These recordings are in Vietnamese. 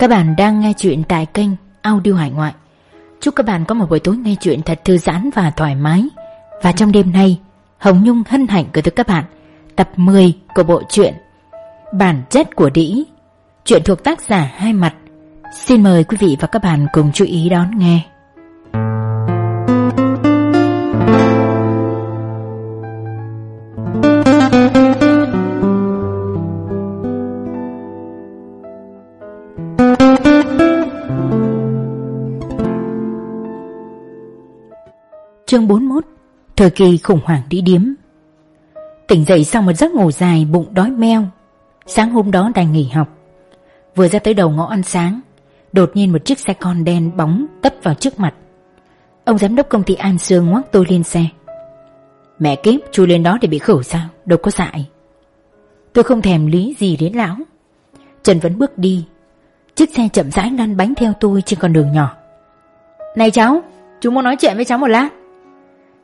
Các bạn đang nghe chuyện tại kênh Audio Hải Ngoại. Chúc các bạn có một buổi tối nghe chuyện thật thư giãn và thoải mái. Và trong đêm nay, Hồng Nhung hân hạnh gửi tới các bạn tập 10 của bộ truyện Bản chất của đĩ. Chuyện thuộc tác giả Hai Mặt. Xin mời quý vị và các bạn cùng chú ý đón nghe. Thời kỳ khủng hoảng đi điếm. Tỉnh dậy sau một giấc ngủ dài bụng đói meo, Sáng hôm đó đành nghỉ học. Vừa ra tới đầu ngõ ăn sáng, Đột nhiên một chiếc xe con đen bóng tấp vào trước mặt. Ông giám đốc công ty An Sương ngoắc tôi lên xe. Mẹ kiếp chui lên đó để bị khử sao? Đâu có dại. Tôi không thèm lý gì đến lão. Trần vẫn bước đi. Chiếc xe chậm rãi lăn bánh theo tôi trên con đường nhỏ. Này cháu, Chú muốn nói chuyện với cháu một lát.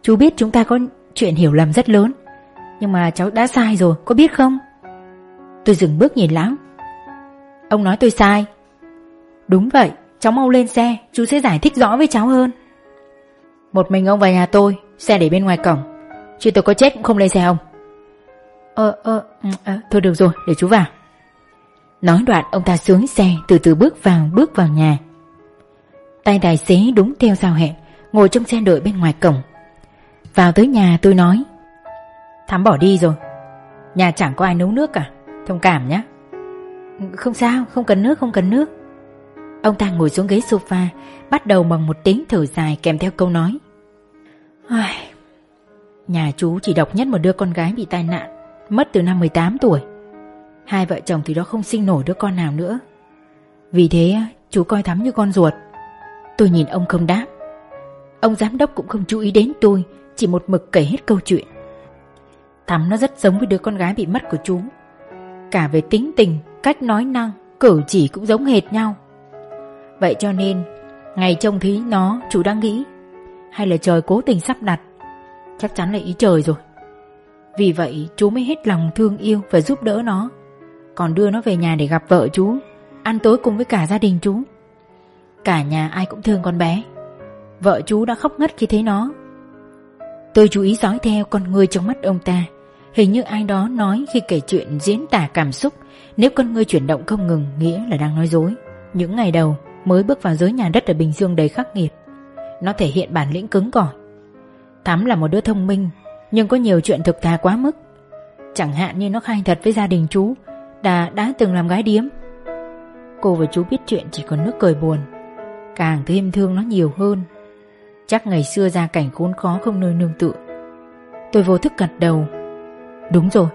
Chú biết chúng ta có chuyện hiểu lầm rất lớn. Nhưng mà cháu đã sai rồi Có biết không? Tôi dừng bước nhìn lão. Ông nói tôi sai. Đúng vậy Cháu mau lên xe Chú sẽ giải thích rõ với cháu hơn. Một mình ông vào nhà tôi Xe để bên ngoài cổng. Chứ tôi có chết cũng không lên xe ông. Ờ ờ à, Thôi được rồi để chú vào. Nói đoạn ông ta xuống xe Từ từ bước vào bước vào nhà. Tay tài xế đúng theo giao hẹn Ngồi trong xe đợi bên ngoài cổng vào tới nhà tôi nói. Thắm bỏ đi rồi. Nhà chẳng có ai nấu nước cả. Thông cảm nhé. Không sao, không cần nước, không cần nước. Ông ta ngồi xuống ghế sofa, Bắt đầu bằng một tiếng thở dài kèm theo câu nói. Ai... Nhà chú chỉ độc nhất một đứa con gái bị tai nạn, Mất từ năm 18 tuổi. Hai vợ chồng thì đó không sinh nổi đứa con nào nữa. Vì thế, chú coi Thắm như con ruột. Tôi nhìn ông không đáp. Ông giám đốc cũng không chú ý đến tôi chỉ một mực kể hết câu chuyện. Thắm nó rất giống với đứa con gái bị mất của chú. Cả về tính tình, cách nói năng, cử chỉ cũng giống hệt nhau. Vậy cho nên Ngày trông thấy nó chú đang nghĩ Hay là trời cố tình sắp đặt Chắc chắn là ý trời rồi. Vì vậy chú mới hết lòng thương yêu và giúp đỡ nó. Còn đưa nó về nhà để gặp vợ chú Ăn tối cùng với cả gia đình chú. Cả nhà ai cũng thương con bé. Vợ chú đã khóc ngất khi thấy nó. Tôi chú ý dõi theo con người trong mắt ông ta. Hình như ai đó nói khi kể chuyện diễn tả cảm xúc Nếu con người chuyển động không ngừng nghĩa là đang nói dối. Những ngày đầu mới bước vào giới nhà đất ở Bình Dương đầy khắc nghiệt. Nó thể hiện bản lĩnh cứng cỏi. Thắm là một đứa thông minh Nhưng có nhiều chuyện thực thà quá mức. Chẳng hạn như nó khai thật với gia đình chú Đã, đã từng làm gái điếm. Cô và chú biết chuyện chỉ còn nước cười buồn. Càng thêm thương nó nhiều hơn. Chắc ngày xưa ra cảnh khốn khó không nơi nương tựa. Tôi vô thức gật đầu. Đúng rồi.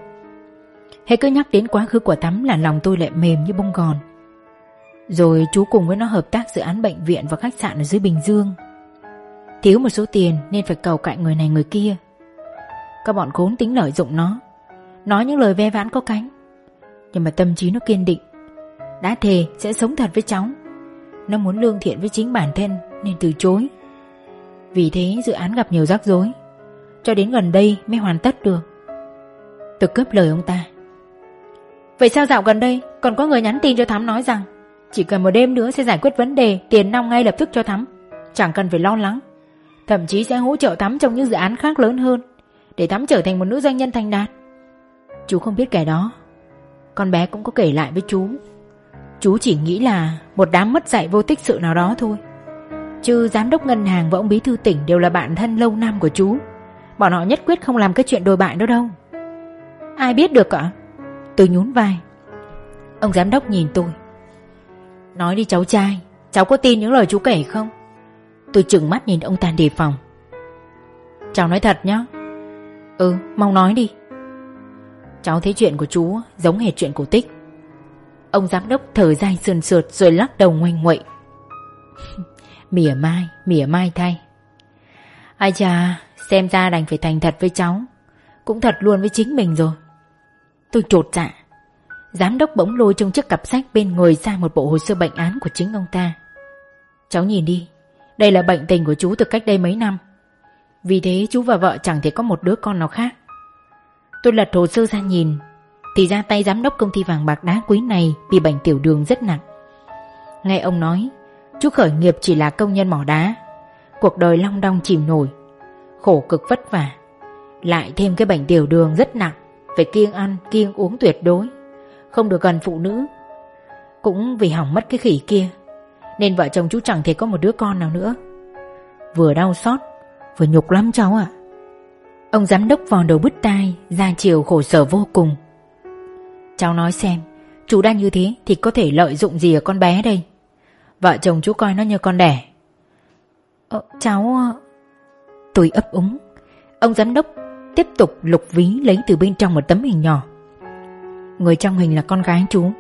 Hãy cứ nhắc đến quá khứ của Tắm là lòng tôi lại mềm như bông gòn. Rồi chú cùng với nó hợp tác dự án bệnh viện và khách sạn ở dưới Bình Dương. Thiếu một số tiền nên phải cầu cạnh người này người kia. Các bọn khốn tính lợi dụng nó. Nói những lời ve vãn có cánh. Nhưng mà tâm trí nó kiên định. Đã thề sẽ sống thật với cháu. Nó muốn lương thiện với chính bản thân Nên từ chối vì thế dự án gặp nhiều rắc rối. Cho đến gần đây mới hoàn tất được. Tôi cướp lời ông ta. Vậy sao dạo gần đây Còn có người nhắn tin cho Thắm nói rằng Chỉ cần một đêm nữa sẽ giải quyết vấn đề, Tiền nong ngay lập tức cho Thắm. Chẳng cần phải lo lắng. Thậm chí sẽ hỗ trợ Thắm trong những dự án khác lớn hơn, Để Thắm trở thành một nữ doanh nhân thành đạt. Chú không biết kẻ đó. Con bé cũng có kể lại với chú. Chú chỉ nghĩ là Một đám mất dạy vô tích sự nào đó thôi. Chứ giám đốc ngân hàng và ông bí thư tỉnh đều là bạn thân lâu năm của chú. Bọn họ nhất quyết không làm cái chuyện đồi bại đó đâu. Ai biết được ạ? Tôi nhún vai. Ông giám đốc nhìn tôi. Nói đi cháu trai, Cháu có tin những lời chú kể không? Tôi chừng mắt nhìn ông ta đề phòng. Cháu nói thật nhá. Ừ mau nói đi. Cháu thấy chuyện của chú giống hệt chuyện cổ Tích. Ông giám đốc thở dài sườn sượt rồi lắc đầu ngoanh nguậy. Mỉa mai, mỉa mai thay. Ai chà Xem ra đành phải thành thật với cháu. Cũng thật luôn với chính mình rồi. Tôi trột dạ. Giám đốc bỗng lôi trong chiếc cặp sách bên người ra một bộ hồ sơ bệnh án của chính ông ta. Cháu nhìn đi Đây là bệnh tình của chú từ cách đây mấy năm. Vì thế chú và vợ chẳng thể có một đứa con nào khác. Tôi lật hồ sơ ra nhìn Thì ra tay giám đốc công ty vàng bạc đá quý này Bị bệnh tiểu đường rất nặng. Nghe ông nói Chú khởi nghiệp chỉ là công nhân mỏ đá. Cuộc đời long đong chìm nổi, Khổ cực vất vả. Lại thêm cái bệnh tiểu đường rất nặng, Phải kiêng ăn, kiêng uống tuyệt đối. Không được gần phụ nữ. Cũng vì hỏng mất cái khỉ kia, Nên vợ chồng chú chẳng thể có một đứa con nào nữa. Vừa đau xót, Vừa nhục lắm cháu ạ. Ông giám đốc vò đầu bứt tai, Ra chiều khổ sở vô cùng. Cháu nói xem Chú đang như thế thì có thể lợi dụng gì ở con bé đây? Vợ chồng chú coi nó như con đẻ. Ờ, Cháu ờ, Tôi ấp úng. Ông giám đốc tiếp tục lục ví lấy từ bên trong một tấm hình nhỏ. Người trong hình là con gái chú.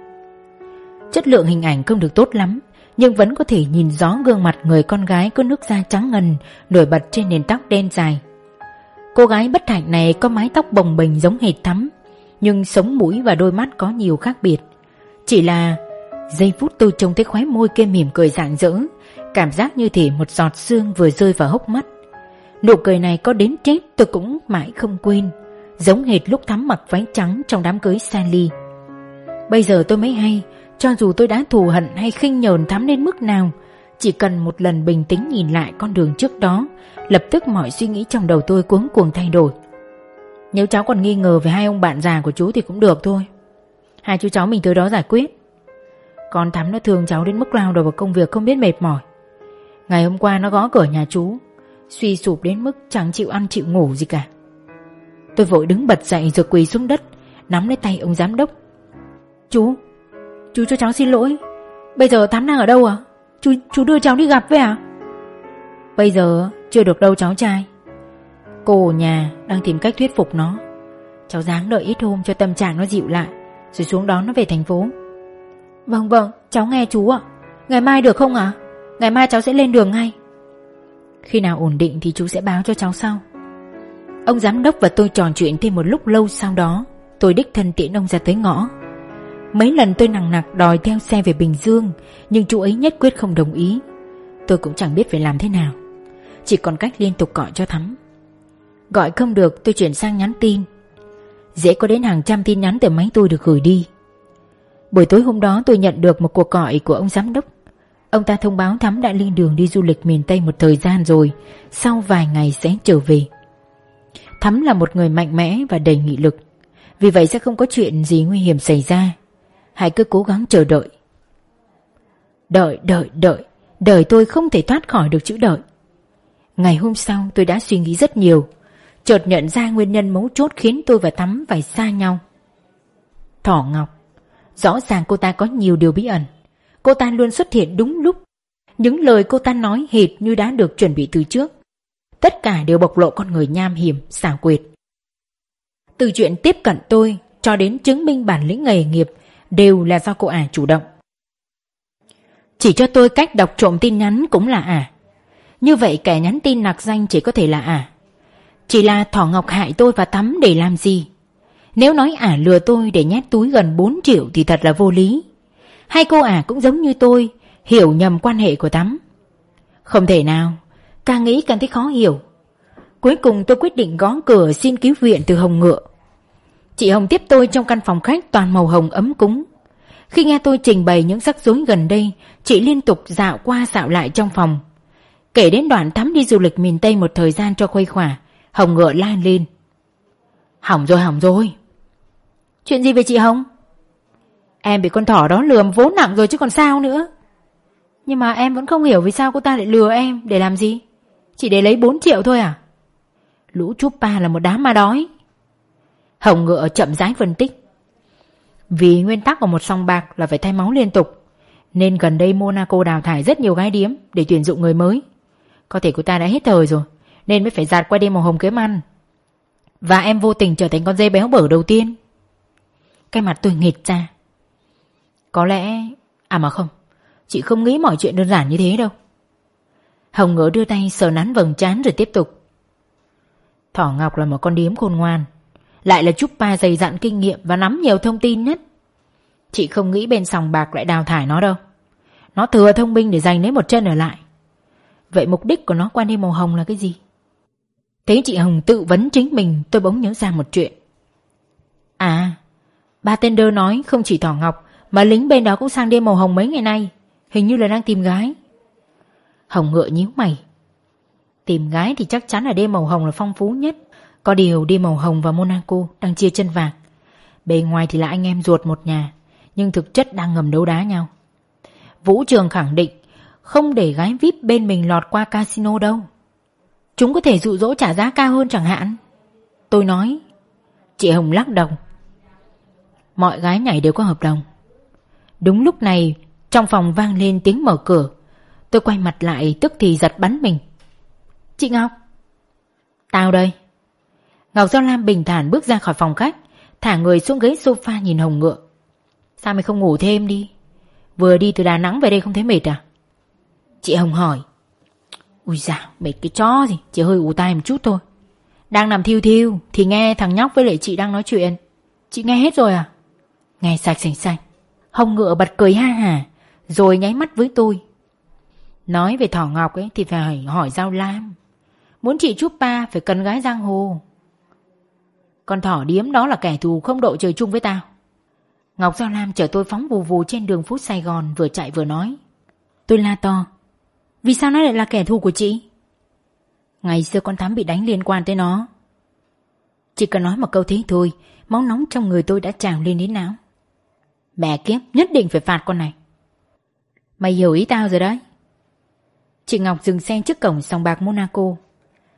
Chất lượng hình ảnh không được tốt lắm Nhưng vẫn có thể nhìn rõ gương mặt người con gái có nước da trắng ngần Nổi bật trên nền tóc đen dài. Cô gái bất hạnh này có mái tóc bồng bềnh giống hệt thắm Nhưng sống mũi và đôi mắt có nhiều khác biệt. Chỉ là giây phút tôi trông thấy khóe môi kia mỉm cười rạng rỡ, Cảm giác như thể một giọt sương vừa rơi vào hốc mắt. Nụ cười này có đến chết tôi cũng mãi không quên, Giống hệt lúc thắm mặc váy trắng trong đám cưới Sally. Bây giờ tôi mới hay, Cho dù tôi đã thù hận hay khinh nhờn thắm đến mức nào, Chỉ cần một lần bình tĩnh nhìn lại con đường trước đó, Lập tức mọi suy nghĩ trong đầu tôi cuống cuồng thay đổi. Nếu cháu còn nghi ngờ về hai ông bạn già của chú thì cũng được thôi. Hai chú cháu mình tới đó giải quyết. Con Thắm nó thương cháu đến mức lao đầu vào công việc không biết mệt mỏi. Ngày hôm qua nó gõ cửa nhà chú, Suy sụp đến mức chẳng chịu ăn chịu ngủ gì cả. Tôi vội đứng bật dậy rồi quỳ xuống đất, Nắm lấy tay ông giám đốc. Chú Chú cho cháu xin lỗi. Bây giờ Thắm đang ở đâu à Chú chú đưa cháu đi gặp với à Bây giờ chưa được đâu cháu trai. Cô ở nhà đang tìm cách thuyết phục nó. Cháu dáng đợi ít hôm cho tâm trạng nó dịu lại, Rồi xuống đón nó về thành phố. Vâng vâng cháu nghe chú ạ. Ngày mai được không ạ? Ngày mai cháu sẽ lên đường ngay. Khi nào ổn định thì chú sẽ báo cho cháu sau. Ông giám đốc và tôi trò chuyện thêm một lúc lâu sau đó, Tôi đích thân tiễn ông ra tới ngõ. Mấy lần tôi nặng nặc đòi theo xe về Bình Dương, Nhưng chú ấy nhất quyết không đồng ý. Tôi cũng chẳng biết phải làm thế nào. Chỉ còn cách liên tục gọi cho Thắm. Gọi không được, tôi chuyển sang nhắn tin. Dễ có đến hàng trăm tin nhắn từ máy tôi được gửi đi. Buổi tối hôm đó tôi nhận được một cuộc gọi của ông giám đốc. Ông ta thông báo Thắm đã lên đường đi du lịch miền Tây một thời gian rồi Sau vài ngày sẽ trở về. Thắm là một người mạnh mẽ và đầy nghị lực. Vì vậy sẽ không có chuyện gì nguy hiểm xảy ra. Hãy cứ cố gắng chờ đợi. Đợi, đợi, đợi. Đời tôi không thể thoát khỏi được chữ đợi. Ngày hôm sau tôi đã suy nghĩ rất nhiều. Chợt nhận ra nguyên nhân mấu chốt khiến tôi và Thắm phải xa nhau. Thỏ Ngọc. Rõ ràng cô ta có nhiều điều bí ẩn Cô ta luôn xuất hiện đúng lúc Những lời cô ta nói hệt như đã được chuẩn bị từ trước Tất cả đều bộc lộ con người nham hiểm, xảo quyệt Từ chuyện tiếp cận tôi cho đến chứng minh bản lĩnh nghề nghiệp đều là do cô ả chủ động. Chỉ cho tôi cách đọc trộm tin nhắn cũng là ả. Như vậy kẻ nhắn tin nạc danh chỉ có thể là ả. Chỉ là Thỏ Ngọc hại tôi và Tắm để làm gì? Nếu nói ả lừa tôi để nhét túi gần 4 triệu thì thật là vô lý. Hai cô ả cũng giống như tôi, hiểu nhầm quan hệ của Tắm. Không thể nào, càng nghĩ càng thấy khó hiểu. Cuối cùng tôi quyết định gõ cửa xin cứu viện từ Hồng Ngựa. Chị Hồng tiếp tôi trong căn phòng khách toàn màu hồng ấm cúng. Khi nghe tôi trình bày những rắc rối gần đây, chị liên tục dạo qua dạo lại trong phòng. Kể đến đoạn thắm đi du lịch miền Tây một thời gian cho khuây khỏa, Hồng ngựa la lên. Hỏng rồi hỏng rồi. Chuyện gì về chị Hồng? Em bị con thỏ đó lừa vốn nặng rồi chứ còn sao nữa. Nhưng mà em vẫn không hiểu vì sao cô ta lại lừa em để làm gì. Chỉ để lấy 4 triệu thôi à? Lũ chúp ba là một đám ma đói. Hồng Ngựa chậm rãi phân tích. Vì nguyên tắc của một song bạc là phải thay máu liên tục, nên gần đây Monaco đào thải rất nhiều gái điếm để tuyển dụng người mới. Có thể cô ta đã hết thời rồi, nên mới phải giạt qua đêm màu hồng kiếm ăn. Và em vô tình trở thành con dê béo bở đầu tiên. Cái mặt tôi nghịch ra. Có lẽ... À mà không, chị không nghĩ mọi chuyện đơn giản như thế đâu. Hồng ngỡ đưa tay sờ nắn vầng trán rồi tiếp tục. Thỏ Ngọc là một con điếm khôn ngoan lại là Trúc Pa dày dặn kinh nghiệm và nắm nhiều thông tin nhất Chị không nghĩ bên sòng bạc lại đào thải nó đâu Nó thừa thông minh để giành lấy một chân ở lại Vậy mục đích của nó qua đêm màu hồng là cái gì? Thấy chị Hồng tự vấn chính mình tôi bỗng nhớ ra một chuyện Ba tên đơ nói không chỉ Thỏ Ngọc, Mà lính bên đó cũng sang đêm màu hồng mấy ngày nay. Hình như là đang tìm gái. Hồng ngựa nhíu mày. Tìm gái thì chắc chắn là đêm màu hồng là phong phú nhất. Có điều đêm màu hồng và Monaco đang chia chân vàng. Bề ngoài thì là anh em ruột một nhà, Nhưng thực chất đang ngầm đấu đá nhau. Vũ Trường khẳng định Không để gái VIP bên mình lọt qua casino đâu. Chúng có thể dụ dỗ trả giá cao hơn chẳng hạn. Tôi nói. Chị Hồng lắc đầu. Mọi gái nhảy đều có hợp đồng. Đúng lúc này, Trong phòng vang lên tiếng mở cửa. Tôi quay mặt lại, tức thì giật bắn mình. Chị Ngọc. Tao đây. Ngọc Giao Lam bình thản bước ra khỏi phòng khách, Thả người xuống ghế sofa nhìn Hồng Ngựa. Sao mày không ngủ thêm đi? Vừa đi từ Đà Nẵng về đây không thấy mệt à? Chị Hồng hỏi. Ui dạo mệt cái chó gì, Chỉ hơi ù tai một chút thôi. Đang nằm thiêu thiêu, Thì nghe thằng nhóc với lại chị đang nói chuyện. Chị nghe hết rồi à? Nghe sạch sành sạch Hồng Ngựa bật cười ha hà, Rồi nháy mắt với tôi. Nói về Thỏ Ngọc ấy thì phải hỏi Giao Lam. Muốn chị chúc ba phải cần gái giang hồ. Con thỏ điếm đó là kẻ thù không độ trời chung với tao. Ngọc Giao Lam chở tôi phóng vù vù trên đường phố Sài Gòn vừa chạy vừa nói. Tôi la to. Vì sao nó lại là kẻ thù của chị? Ngày xưa con Thắm bị đánh liên quan tới nó. Chỉ cần nói một câu thế thôi, Máu nóng trong người tôi đã trào lên đến não. Mẹ kiếp nhất định phải phạt con này Mày hiểu ý tao rồi đấy Chị Ngọc dừng xe trước cổng sòng bạc Monaco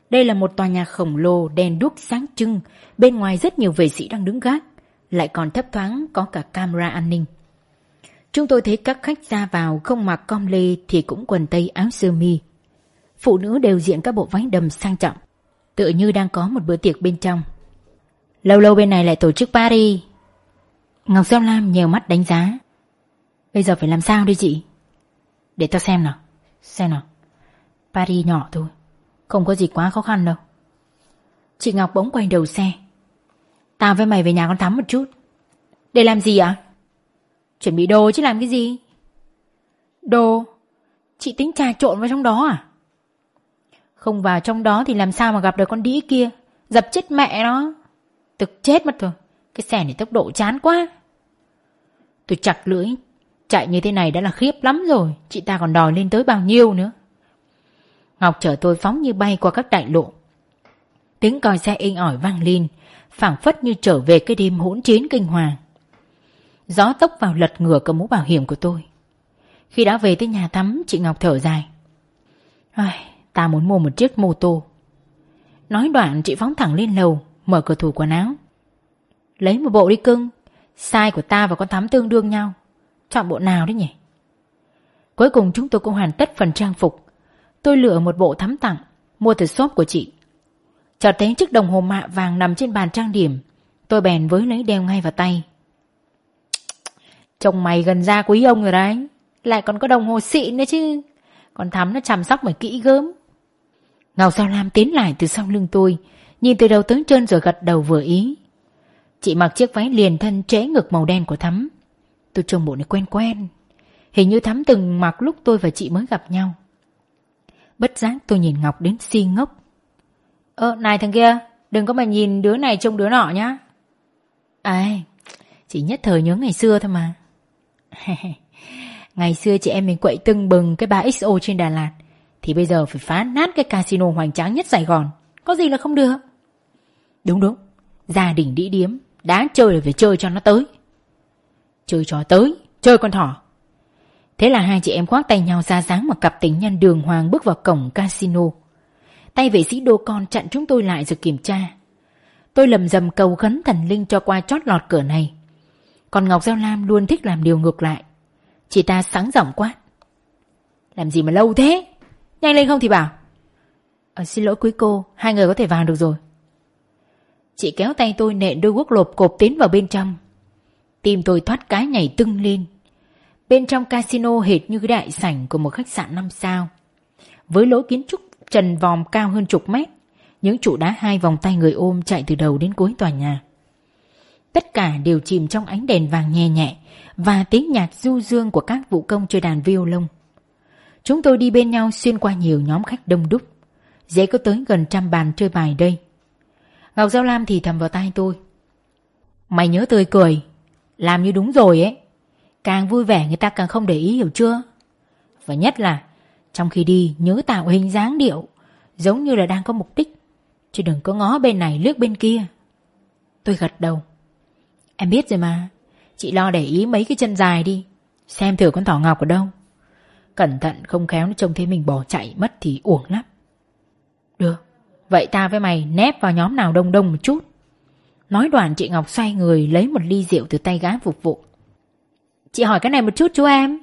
Đây là một tòa nhà khổng lồ đèn đuốc sáng trưng Bên ngoài rất nhiều vệ sĩ đang đứng gác Lại còn thấp thoáng có cả camera an ninh Chúng tôi thấy các khách ra vào không mặc com lê thì cũng quần tây áo sơ mi. Phụ nữ đều diện các bộ váy đầm sang trọng, tựa như đang có một bữa tiệc bên trong. Lâu lâu bên này lại tổ chức party. Ngọc Giao Lam nhiều mắt đánh giá. Bây giờ phải làm sao đây chị? Để tao xem nào. Xem nào. Paris nhỏ thôi Không có gì quá khó khăn đâu Chị Ngọc bỗng quay đầu xe Tao với mày về nhà con Thắm một chút Để làm gì ạ? Chuẩn bị đồ chứ làm cái gì? Đồ? Chị tính trà trộn vào trong đó à? Không vào trong đó thì làm sao mà gặp được con đĩ kia Dập chết mẹ nó Thực chết mất rồi cái xe này tốc độ chán quá Tôi chặt lưỡi Chạy như thế này đã là khiếp lắm rồi Chị ta còn đòi lên tới bao nhiêu nữa Ngọc chở tôi phóng như bay qua các đại lộ. Tiếng còi xe inh ỏi vang lên, phảng phất như trở về cái đêm hỗn chiến kinh hoàng. Gió tốc vào lật ngửa cầm mũ bảo hiểm của tôi. Khi đã về tới nhà tắm, chị Ngọc thở dài. Ai, ta muốn mua một chiếc mô tô. Nói đoạn chị phóng thẳng lên lầu, mở cửa tủ quần áo. Lấy một bộ đi cưng, size của ta và con thắm tương đương nhau. Chọn bộ nào đấy nhỉ? Cuối cùng chúng tôi cũng hoàn tất phần trang phục. Tôi lựa một bộ thắm tặng Mua từ shop của chị. Chợt thấy chiếc đồng hồ mạ vàng nằm trên bàn trang điểm Tôi bèn với lấy đeo ngay vào tay. Chồng mày gần ra quý ông rồi đấy. Lại còn có đồng hồ xịn nữa chứ. Còn thắm nó chăm sóc mày kỹ gớm. Ngọc Sao Lam tiến lại từ sau lưng tôi Nhìn từ đầu tới chân rồi gật đầu vừa ý. Chị mặc chiếc váy liền thân trễ ngực màu đen của Thắm. Tôi trông bộ này quen quen. Hình như Thắm từng mặc lúc tôi và chị mới gặp nhau. Bất giác tôi nhìn Ngọc đến si ngốc. Ơ, này thằng kia, Đừng có mà nhìn đứa này trông đứa nọ nhá. Ai, Chỉ nhất thời nhớ ngày xưa thôi mà. Ngày xưa chị em mình quậy tưng bừng cái bà XO trên Đà Lạt, Thì bây giờ phải phá nát cái casino hoành tráng nhất Sài Gòn. Có gì là không được? Đúng đúng. Gia đình đĩ điếm. Đã chơi là phải chơi cho nó tới Chơi cho tới Chơi con thỏ Thế là hai chị em khoác tay nhau ra dáng một cặp tình nhân đường hoàng bước vào cổng casino. Tay vệ sĩ đô con chặn chúng tôi lại rồi kiểm tra. Tôi lầm dầm cầu khấn thần linh cho qua chót lọt cửa này. Còn Ngọc Giao Lam luôn thích làm điều ngược lại. Chị ta sáng giọng quát. Làm gì mà lâu thế? Nhanh lên không thì bảo. À, xin lỗi quý cô, hai người có thể vào được rồi. Chị kéo tay tôi nện đôi guốc lộp cộp tiến vào bên trong. Tim tôi thoát cái nhảy tưng lên. Bên trong casino hệt như cái đại sảnh của một khách sạn 5 sao. Với lối kiến trúc trần vòm cao hơn chục mét, những trụ đá hai vòng tay người ôm chạy từ đầu đến cuối tòa nhà. Tất cả đều chìm trong ánh đèn vàng nhẹ nhẹ và tiếng nhạc du dương của các vũ công chơi đàn violon. Chúng tôi đi bên nhau xuyên qua nhiều nhóm khách đông đúc. Dễ có tới gần trăm bàn chơi bài đây. Ngọc Giao Lam thì thầm vào tay tôi. Mày nhớ tươi cười, làm như đúng rồi ấy. Càng vui vẻ người ta càng không để ý hiểu chưa? Và nhất là trong khi đi nhớ tạo hình dáng điệu Giống như là đang có mục đích. Chứ đừng có ngó bên này lướt bên kia. Tôi gật đầu. Em biết rồi mà. Chị lo để ý mấy cái chân dài đi. Xem thử con thỏ ngọc ở đâu. Cẩn thận không khéo nó trông thấy mình bỏ chạy mất thì uổng lắm. Vậy ta với mày nép vào nhóm nào đông đông một chút. Nói đoạn chị Ngọc xoay người lấy một ly rượu từ tay gái phục vụ. Chị hỏi cái này một chút chú em.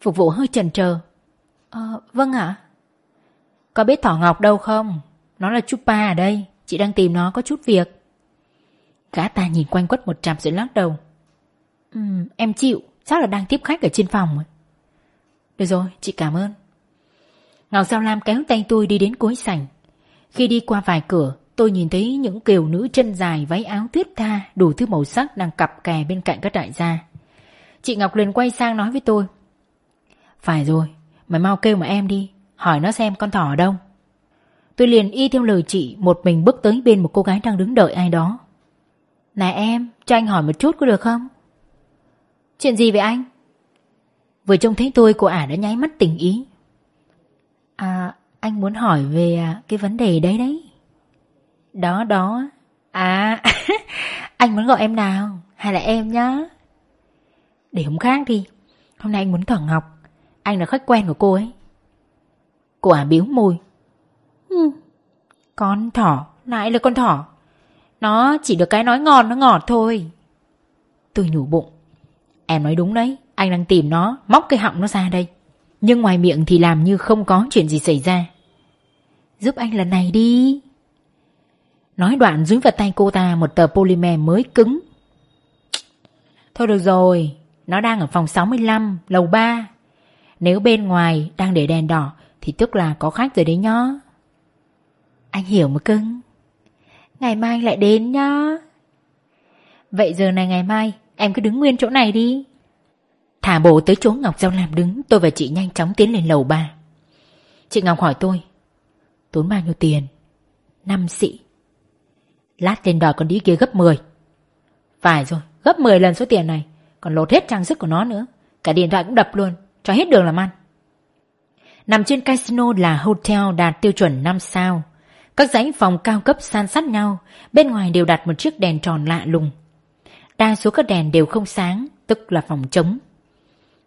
Phục vụ hơi chần chờ Ờ, vâng ạ. Có biết Thỏ Ngọc đâu không? Nó là Chupa ở đây. Chị đang tìm nó có chút việc. Gã ta nhìn quanh quất một trạm rồi lắc đầu. Ừ, Em chịu. Chắc là đang tiếp khách ở trên phòng Được rồi chị cảm ơn. Ngọc Giao Lam kéo tay tôi đi đến cuối sảnh. Khi đi qua vài cửa, Tôi nhìn thấy những kiều nữ chân dài váy áo tuyết tha, Đủ thứ màu sắc đang cặp kè bên cạnh các đại gia. Chị Ngọc liền quay sang nói với tôi, Phải rồi, Mày mau kêu mà em đi, Hỏi nó xem con thỏ ở đâu. Tôi liền y theo lời chị Một mình bước tới bên một cô gái đang đứng đợi ai đó. Này em, Cho anh hỏi một chút có được không? Chuyện gì vậy anh? Vừa trông thấy tôi, cô ả đã nháy mắt tình ý. À anh muốn hỏi về à, cái vấn đề đấy đấy. Đó đó. À anh muốn gọi em nào? Hay là em nhá? Để hôm khác đi. Hôm nay anh muốn thỏ ngọc. Anh là khách quen của cô ấy. Cô à, ả biếu môi. Ừ, Con thỏ. Lại là con thỏ. Nó chỉ được cái nói ngon nó ngọt thôi. Tôi nhủ bụng. Em nói đúng đấy. Anh đang tìm nó. Móc cái họng nó ra đây. Nhưng ngoài miệng thì làm như không có chuyện gì xảy ra. Giúp anh lần này đi. Nói đoạn dưới vào tay cô ta Một tờ polymer mới cứng. Thôi được rồi, Nó đang ở phòng 65 Lầu 3 nếu bên ngoài đang để đèn đỏ, Thì tức là có khách rồi đấy nhá. Anh hiểu mà cưng. Ngày mai anh lại đến nhá. Vậy giờ này ngày mai, Em cứ đứng nguyên chỗ này đi. Thả bộ tới chỗ Ngọc Giao làm đứng, Tôi và chị nhanh chóng tiến lên lầu ba. Chị Ngọc hỏi tôi Tốn bao nhiêu tiền Năm xị Lát lên đòi con đi kia gấp 10 Phải rồi gấp 10 lần số tiền này Còn lột hết trang sức của nó nữa Cả điện thoại cũng đập luôn cho hết đường làm ăn. Nằm trên casino là hotel đạt tiêu chuẩn 5 sao. Các dãy phòng cao cấp san sát nhau, bên ngoài đều đặt một chiếc đèn tròn lạ lùng. Đa số các đèn đều không sáng, tức là phòng trống.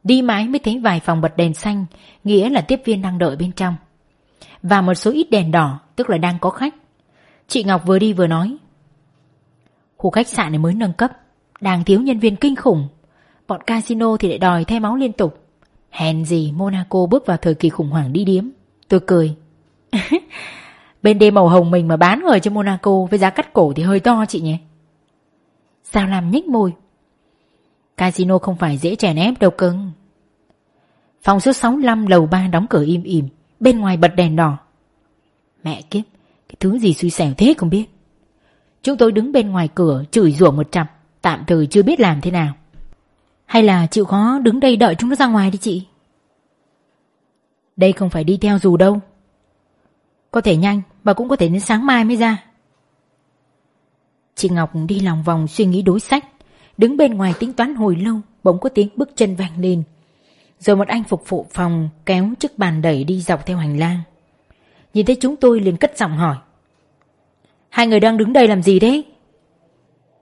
Đi mãi mới thấy vài phòng bật đèn xanh, nghĩa là tiếp viên đang đợi bên trong. Và một số ít đèn đỏ, tức là đang có khách. Chị Ngọc vừa đi vừa nói. Khu khách sạn này mới nâng cấp, đang thiếu nhân viên kinh khủng. Bọn casino thì lại đòi thay máu liên tục. Hèn gì Monaco bước vào thời kỳ khủng hoảng đi điếm Tôi cười. Bên đêm màu hồng mình mà bán người cho Monaco Với giá cắt cổ thì hơi to chị nhé Sao làm nhích môi Casino không phải dễ chèn ép đâu cưng Phòng số 65 lầu 3 đóng cửa im im. Bên ngoài bật đèn đỏ. Mẹ kiếp, Cái thứ gì xui xẻo thế không biết. Chúng tôi đứng bên ngoài cửa chửi rủa một trăm Tạm thời chưa biết làm thế nào. Hay là chịu khó đứng đây đợi chúng nó ra ngoài đi chị? Đây không phải đi theo dù đâu. Có thể nhanh Và cũng có thể đến sáng mai mới ra. Chị Ngọc đi lòng vòng suy nghĩ đối sách, Đứng bên ngoài tính toán hồi lâu, Bỗng có tiếng bước chân vang lên. Rồi một anh phục vụ phòng Kéo chiếc bàn đẩy đi dọc theo hành lang. Nhìn thấy chúng tôi liền cất giọng hỏi. Hai người đang đứng đây làm gì thế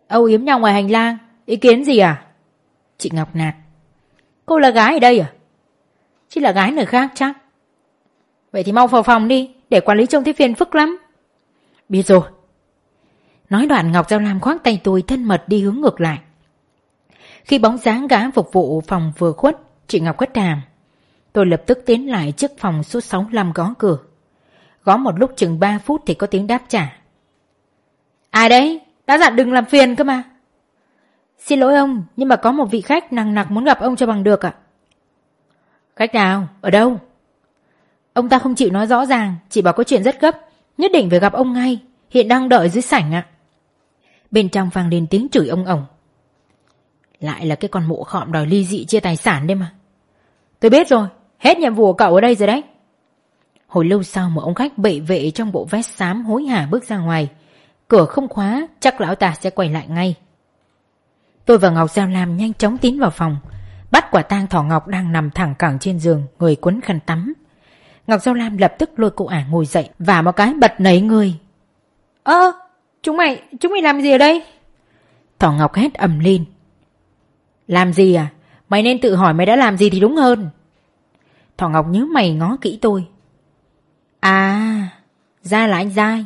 Âu yếm nhau ngoài hành lang. Ý kiến gì à? Chị Ngọc nạt. Cô là gái ở đây à? Chứ là gái nơi khác chắc. Vậy thì mau vào phòng đi, Để quản lý trông thấy phiền phức lắm. Biết rồi. Nói đoạn Ngọc Giao Lam khoác tay tôi thân mật đi hướng ngược lại. Khi bóng dáng gã phục vụ phòng vừa khuất Chị Ngọc cất đàm Tôi lập tức tiến lại trước phòng số 65 gõ cửa Gõ một lúc chừng 3 phút thì có tiếng đáp trả Ai đấy? Đã dặn đừng làm phiền cơ mà Xin lỗi ông, nhưng mà có một vị khách nặng nặc muốn gặp ông cho bằng được ạ. Khách nào? Ở đâu? Ông ta không chịu nói rõ ràng, chỉ bảo có chuyện rất gấp, nhất định phải gặp ông ngay, hiện đang đợi dưới sảnh ạ. Bên trong vang lên tiếng chửi ông ổng. Lại là cái con mụ khọm đòi ly dị chia tài sản đấy mà. Tôi biết rồi, hết nhiệm vụ của cậu ở đây rồi đấy. Hồi lâu sau một ông khách bệ vệ trong bộ vest xám hối hả bước ra ngoài. Cửa không khóa, chắc lão ta sẽ quay lại ngay. Tôi và Ngọc Giao Lam nhanh chóng tiến vào phòng Bắt quả tang Thỏ Ngọc đang nằm thẳng cẳng trên giường Người quấn khăn tắm Ngọc Giao Lam lập tức lôi cô ả ngồi dậy Và một cái bật nấy người Ơ chúng mày Chúng mày làm gì ở đây Thỏ Ngọc hét ầm lên Làm gì à Mày nên tự hỏi mày đã làm gì thì đúng hơn. Thỏ Ngọc nhớ mày ngó kỹ tôi. À Ra là anh Giai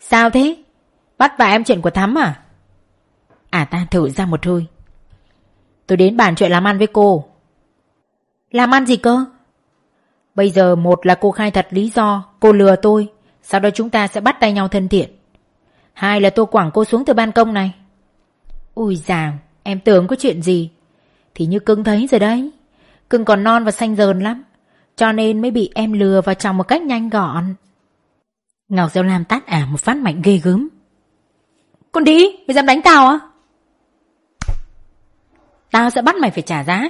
Sao thế? Bắt bà em chuyện của Thắm à? À ta thử ra một hơi Tôi đến bàn chuyện làm ăn với cô. Làm ăn gì cơ? Bây giờ một là cô khai thật lý do, Cô lừa tôi. Sau đó chúng ta sẽ bắt tay nhau thân thiện. Hai là tôi quẳng cô xuống từ ban công này. Ui dào Em tưởng có chuyện gì. Thì như cưng thấy rồi đấy. Cưng còn non và xanh dờn lắm, Cho nên mới bị em lừa vào chồng một cách nhanh gọn. Ngọc Diêu Lam tát ả một phát mạnh ghê gớm. Con đi, Mày dám đánh tao á? Tao sẽ bắt mày phải trả giá.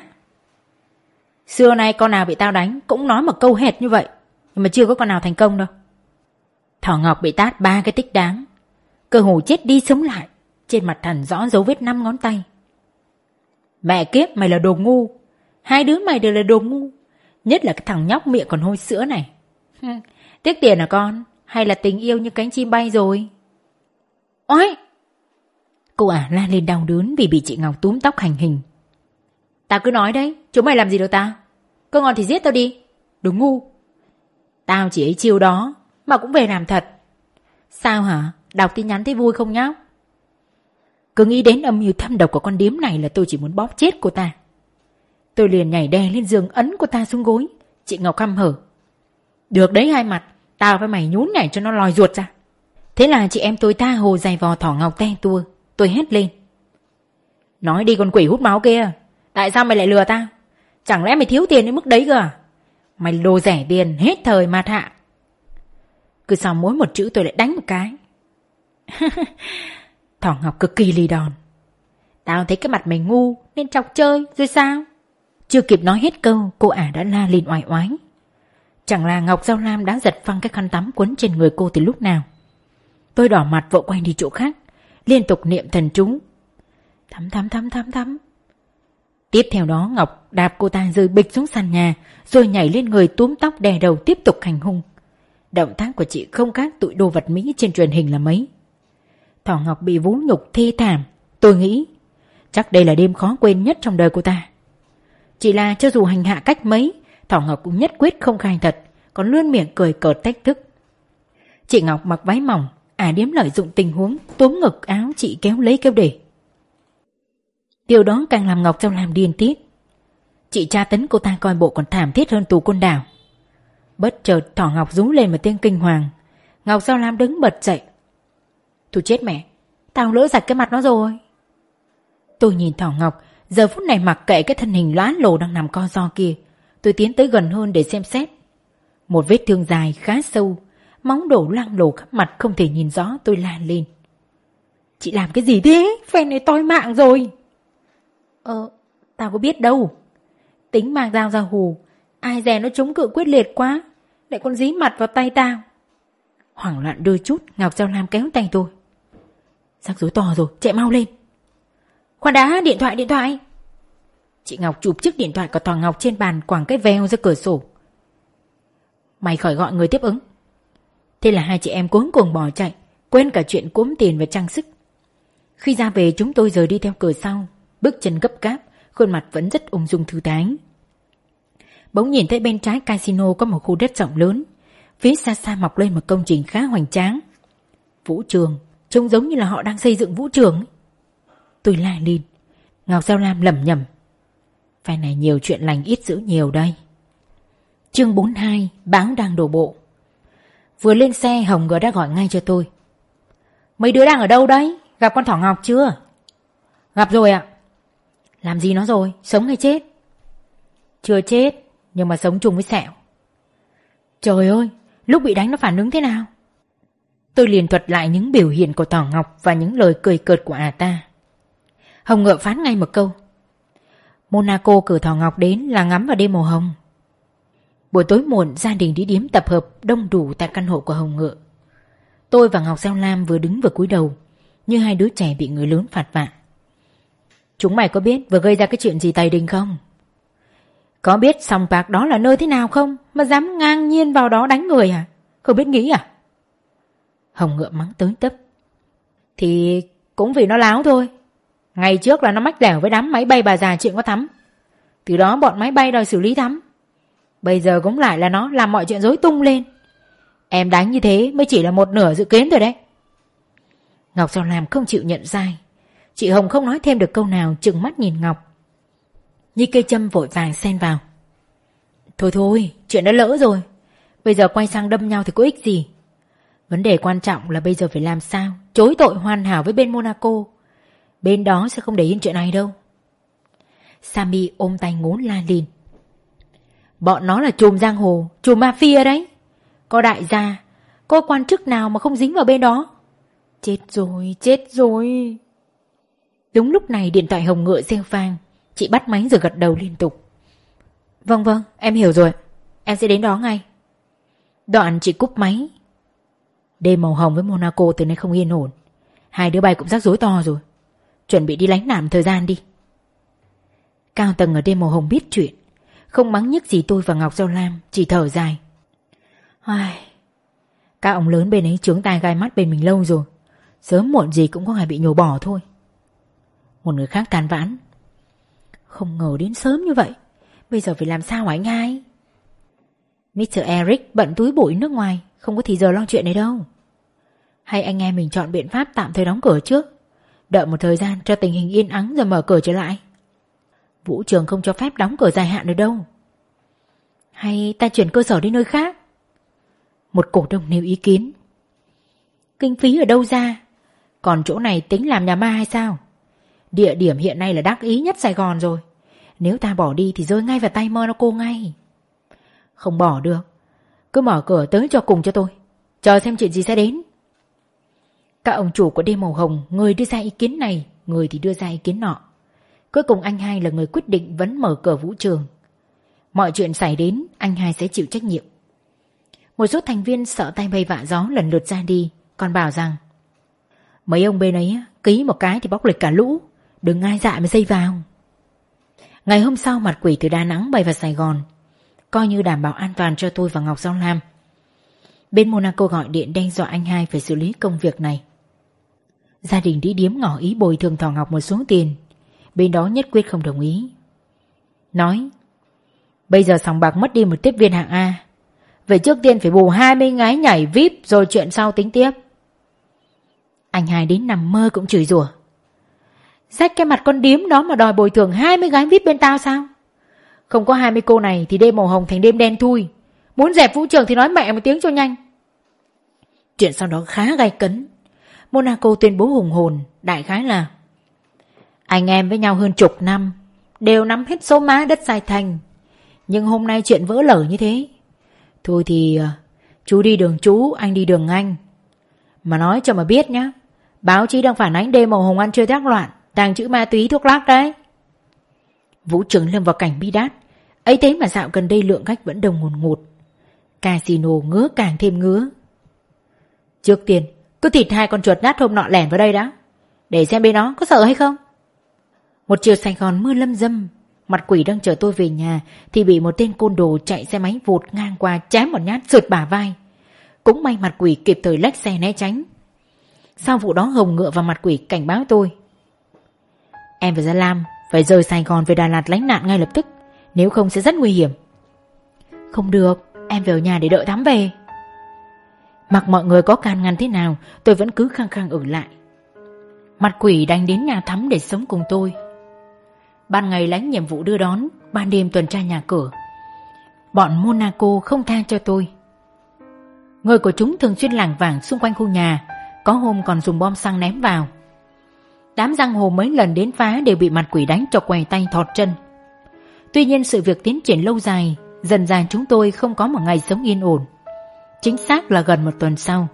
Xưa nay con nào bị tao đánh Cũng nói một câu hệt như vậy, Nhưng mà chưa có con nào thành công đâu. Thỏ Ngọc bị tát ba cái tích đáng. Cơ hồ chết đi sống lại, Trên mặt thần rõ dấu vết năm ngón tay. Mẹ kiếp, mày là đồ ngu. Hai đứa mày đều là đồ ngu. Nhất là cái thằng nhóc miệng còn hôi sữa này. Tiếc tiền à con? Hay là tình yêu như cánh chim bay rồi? Ôi! Cô ả la lên đau đớn vì bị chị Ngọc túm tóc hành hình. Tao cứ nói đấy, Chúng mày làm gì được tao Cơ ngon thì giết tao đi. Đồ ngu. Tao chỉ ấy chiêu đó, Mà cũng về làm thật. Sao hả? Đọc tin nhắn thấy vui không nhóc? Cứ nghĩ đến âm mưu thâm độc của con điếm này Là tôi chỉ muốn bóp chết cô ta. Tôi liền nhảy đè lên giường ấn cô ta xuống gối. Chị Ngọc căm hở. Được đấy hai mặt, Tao với mày nhún nhảy cho nó lòi ruột ra. Thế là chị em tôi tha hồ dài vò thỏ ngọc te tua. Tôi hét lên. Nói đi con quỷ hút máu kia, Tại sao mày lại lừa tao? Chẳng lẽ mày thiếu tiền đến mức đấy cơ à? Mày đồ rẻ tiền hết thời mà hạ Cứ sau mỗi một chữ tôi lại đánh một cái. Thỏ Ngọc cực kỳ lì đòn. Tao thấy cái mặt mày ngu Nên chọc chơi rồi sao? Chưa kịp nói hết câu Cô ả đã la lên oai oái. Chẳng là Ngọc Giao Lam đã giật phăng cái khăn tắm quấn trên người cô từ lúc nào. Tôi đỏ mặt vội quay đi chỗ khác Liên tục niệm thần chú. Thắm thắm thắm thắm thắm Tiếp theo đó Ngọc đạp cô ta rơi bịch xuống sàn nhà Rồi nhảy lên người túm tóc đè đầu tiếp tục hành hung. Động tác của chị không khác tụi đồ vật Mỹ trên truyền hình là mấy Thỏ Ngọc bị vũ nhục thê thảm. Tôi nghĩ Chắc đây là đêm khó quên nhất trong đời cô ta. Chỉ là cho dù hành hạ cách mấy, Thỏ Ngọc cũng nhất quyết không khai thật, Còn luôn miệng cười cợt tách thức. Chị Ngọc mặc váy mỏng Ả điếm lợi dụng tình huống, túm ngực áo chị kéo lấy kéo để. Điều đó càng làm Ngọc trong làm điên tiết. Chị tra tấn cô ta coi bộ còn thảm thiết hơn tù côn đảo. Bất chợt Thỏ Ngọc rú lên một tiếng kinh hoàng. Ngọc Giao Lam đứng bật dậy Thôi chết mẹ. Tao lỡ sạch cái mặt nó rồi. Tôi nhìn Thảo Ngọc. Giờ phút này mặc kệ cái thân hình loán lồ đang nằm co do kia. Tôi tiến tới gần hơn để xem xét. Một vết thương dài khá sâu. Móng đổ loang lổ khắp mặt không thể nhìn rõ. Tôi la lên. Chị làm cái gì thế? Phen này toi mạng rồi. Ờ Tao có biết đâu. Tính mang dao ra hù Ai dè nó chống cự quyết liệt quá. Lại còn dí mặt vào tay tao. Hoảng loạn đôi chút, Ngọc Giao Lam kéo tay tôi. Rắc rối to rồi, chạy mau lên. Khoan đã, điện thoại điện thoại. Chị Ngọc chụp chiếc điện thoại của Toàn Ngọc trên bàn quảng cái veo ra cửa sổ. Mày khỏi gọi người tiếp ứng. Thế là hai chị em cuốn cuồng bỏ chạy, Quên cả chuyện cúm tiền và trang sức. Khi ra về, chúng tôi rời đi theo cửa sau, Bước chân gấp gáp, Khuôn mặt vẫn rất ung dung thư thái. Bỗng nhìn thấy bên trái casino Có một khu đất rộng lớn, Phía xa xa mọc lên một công trình khá hoành tráng. Vũ trường Trông giống như là họ đang xây dựng vũ trường Tôi la lên. Ngọc Giao Lam lầm nhầm Phải này nhiều chuyện lành ít giữ nhiều đây. Chương 42 Báo đang đổ bộ. Vừa lên xe, Hồng Ngờ đã gọi ngay cho tôi. Mấy đứa đang ở đâu đấy? Gặp con Thỏ Ngọc chưa? Gặp rồi ạ. Làm gì nó rồi? Sống hay chết? Chưa chết, Nhưng mà sống chung với sẹo. Trời ơi, Lúc bị đánh nó phản ứng thế nào? Tôi liền thuật lại những biểu hiện của Thỏ Ngọc Và những lời cười cợt của à ta Hồng Ngựa phán ngay một câu Monaco cử Thỏ Ngọc đến là ngắm vào đêm màu hồng Buổi tối muộn gia đình đi điếm tập hợp đông đủ tại căn hộ của Hồng Ngựa. Tôi và Ngọc Giao Lam vừa đứng vừa cúi đầu, như hai đứa trẻ bị người lớn phạt vạ. Chúng mày có biết vừa gây ra cái chuyện gì tài đình không? Có biết sòng bạc đó là nơi thế nào không Mà dám ngang nhiên vào đó đánh người à Không biết nghĩ à Hồng ngựa mắng tới tấp. Thì cũng vì nó láo thôi. Ngày trước là nó mách lẻo với đám máy bay bà già chuyện có thắm. Từ đó bọn máy bay đòi xử lý thắm. Bây giờ cũng lại là nó làm mọi chuyện rối tung lên. Em đánh như thế mới chỉ là một nửa dự kiến thôi đấy. Ngọc Giao làm không chịu nhận sai. Chị Hồng không nói thêm được câu nào chừng mắt nhìn Ngọc. Nhi cây châm vội vàng xen vào. Thôi thôi, chuyện đã lỡ rồi. Bây giờ quay sang đâm nhau thì có ích gì? Vấn đề quan trọng là bây giờ phải làm sao Chối tội hoàn hảo với bên Monaco. Bên đó sẽ không để yên chuyện này đâu. Sammy ôm tay ngốn la lìn Bọn nó là chùm giang hồ, Chùm mafia đấy. Có đại gia, Có quan chức nào mà không dính vào bên đó? Chết rồi chết rồi. Đúng lúc này điện thoại hồng ngựa reo vang. Chị bắt máy rồi gật đầu liên tục. Vâng vâng em hiểu rồi. Em sẽ đến đó ngay. Đoạn chị cúp máy Đêm màu hồng với Monaco từ nay không yên ổn. Hai đứa bay cũng rắc rối to rồi. Chuẩn bị đi lánh nạn thời gian đi. Cao tầng ở đêm màu hồng biết chuyện. Không mắng nhức gì tôi và Ngọc Giao Lam, Chỉ thở dài. Ai... Các ông lớn bên ấy trướng tai gai mắt bên mình lâu rồi. Sớm muộn gì cũng có ngày bị nhổ bỏ thôi. Một người khác tàn vãn. Không ngờ đến sớm như vậy. Bây giờ phải làm sao hả anh hai? Mr. Eric bận túi bụi nước ngoài, Không có thì giờ lo chuyện này đâu. Hay anh em mình chọn biện pháp tạm thời đóng cửa trước. Đợi một thời gian cho tình hình yên ắng rồi mở cửa trở lại. Vũ trường không cho phép đóng cửa dài hạn được đâu. Hay ta chuyển cơ sở đi nơi khác? Một cổ đông nêu ý kiến. Kinh phí ở đâu ra? Còn chỗ này tính làm nhà ma hay sao? Địa điểm hiện nay là đắc ý nhất Sài Gòn rồi. Nếu ta bỏ đi thì rơi ngay vào tay Monaco ngay. Không bỏ được. Cứ mở cửa tới cho cùng cho tôi. Chờ xem chuyện gì sẽ đến. Các ông chủ của đêm màu hồng, Người đưa ra ý kiến này, Người thì đưa ra ý kiến nọ. Cuối cùng anh hai là người quyết định vẫn mở cửa vũ trường. Mọi chuyện xảy đến, Anh hai sẽ chịu trách nhiệm. Một số thành viên sợ tay bay vạ gió lần lượt ra đi, Còn bảo rằng, Mấy ông bên ấy ký một cái thì bóc lịch cả lũ, Đừng ai dại mà dây vào. Ngày hôm sau, mặt quỷ từ Đà Nẵng bay vào Sài Gòn. Coi như đảm bảo an toàn cho tôi và Ngọc Giao Lam. Bên Monaco gọi điện đe dọa anh hai phải xử lý công việc này. Gia đình đi điếm ngỏ ý bồi thường Thỏ Ngọc một số tiền. Bên đó nhất quyết không đồng ý. Nói, Bây giờ sòng bạc mất đi một tiếp viên hạng A. Vậy trước tiên phải bù 20 ngái nhảy VIP Rồi chuyện sau tính tiếp. Anh hai đến nằm mơ cũng chửi rủa, Rách cái mặt con điếm đó mà đòi bồi thường 20 gái VIP bên tao sao? Không có 20 cô này Thì đêm màu hồng thành đêm đen thui. Muốn dẹp vũ trường thì nói mẹ một tiếng cho nhanh. Chuyện sau đó khá gay cấn. Monaco tuyên bố hùng hồn, Đại khái là, Anh em với nhau hơn chục năm, Đều nắm hết số má đất dài thành. Nhưng hôm nay chuyện vỡ lở như thế. Thôi thì ờ, Chú đi đường chú, Anh đi đường anh. Mà nói cho mà biết nhá, Báo chí đang phản ánh đêm màu hồng ăn chơi thác loạn, Tàng chữ ma túy thuốc lắc đấy. Vũ trường lâm vào cảnh bi đát. Ấy thế mà dạo gần đây lượng khách vẫn đông ngùn ngụt. Casino ngứa càng thêm ngứa. Trước tiên, Cứ thịt hai con chuột nát hôm nọ lẻn vào đây đã. Để xem bên nó có sợ hay không. Một chiều Sài Gòn mưa lâm dâm. Mặt quỷ đang chờ tôi về nhà Thì bị một tên côn đồ chạy xe máy vụt ngang qua Chém một nhát sượt bả vai. Cũng may mặt quỷ kịp thời lách xe né tránh. Sau vụ đó hồng ngựa vào mặt quỷ cảnh báo tôi. Em và Gia Lam phải rời Sài Gòn về Đà Lạt lánh nạn ngay lập tức, Nếu không sẽ rất nguy hiểm. Không được, Em về ở nhà để đợi thám về. Mặc mọi người có can ngăn thế nào, Tôi vẫn cứ khăng khăng ở lại. Mặt quỷ đánh đến nhà thắm để sống cùng tôi. Ban ngày lãnh nhiệm vụ đưa đón, Ban đêm tuần tra nhà cửa. Bọn Monaco không tha cho tôi. Người của chúng thường xuyên lảng vảng xung quanh khu nhà, Có hôm còn dùng bom xăng ném vào. Đám giang hồ mấy lần đến phá đều bị mặt quỷ đánh cho què tay thọt chân. Tuy nhiên sự việc tiến triển lâu dài, Dần dần chúng tôi không có một ngày sống yên ổn. Chính xác là gần một tuần sau,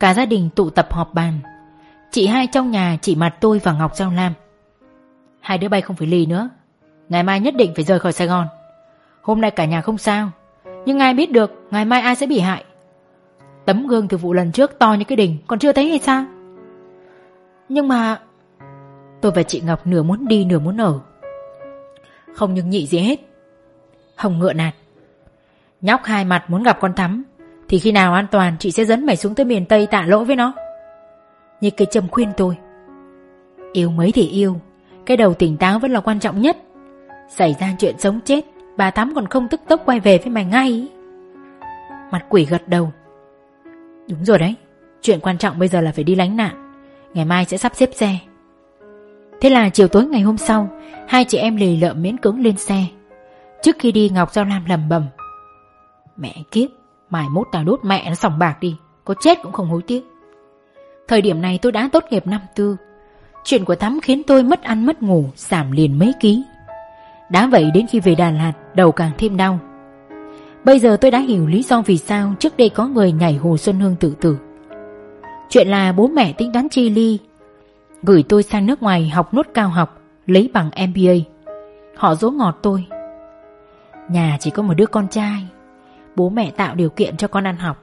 Cả gia đình tụ tập họp bàn. Chị hai trong nhà chỉ mặt tôi và Ngọc Giao Lam. Hai đứa bay không phải lì nữa. Ngày mai nhất định phải rời khỏi Sài Gòn. Hôm nay cả nhà không sao, Nhưng ai biết được ngày mai ai sẽ bị hại. Tấm gương từ vụ lần trước to như cái đỉnh, Còn chưa thấy hay sao? Nhưng mà Tôi và chị Ngọc nửa muốn đi nửa muốn ở. Không nhưng nhị gì hết. Hồng ngựa nạt. Nhóc hai mặt muốn gặp con Thắm, Thì khi nào an toàn chị sẽ dẫn mày xuống tới miền Tây tạ lỗi với nó. Như cây châm khuyên tôi. Yêu mấy thì yêu, Cái đầu tỉnh táo vẫn là quan trọng nhất. Xảy ra chuyện sống chết, Bà Thắm còn không tức tốc quay về với mày ngay. Mặt quỷ gật đầu. Đúng rồi đấy, Chuyện quan trọng bây giờ là phải đi lánh nạn, Ngày mai sẽ sắp xếp xe. Thế là chiều tối ngày hôm sau, Hai chị em lì lợm miễn cưỡng lên xe. Trước khi đi, Ngọc Giao Lam lầm bầm Mẹ kiếp Mài mốt tao đốt mẹ nó sòng bạc đi, Có chết cũng không hối tiếc. Thời điểm này tôi đã tốt nghiệp năm tư, Chuyện của Thắm khiến tôi mất ăn mất ngủ, Giảm liền mấy ký. Đã vậy đến khi về Đà Lạt, Đầu càng thêm đau. Bây giờ tôi đã hiểu lý do vì sao Trước đây có người nhảy Hồ Xuân Hương tự tử. Chuyện là bố mẹ tính toán chi ly Gửi tôi sang nước ngoài học nốt cao học Lấy bằng MBA Họ dỗ ngọt tôi. Nhà chỉ có một đứa con trai. Bố mẹ tạo điều kiện cho con ăn học.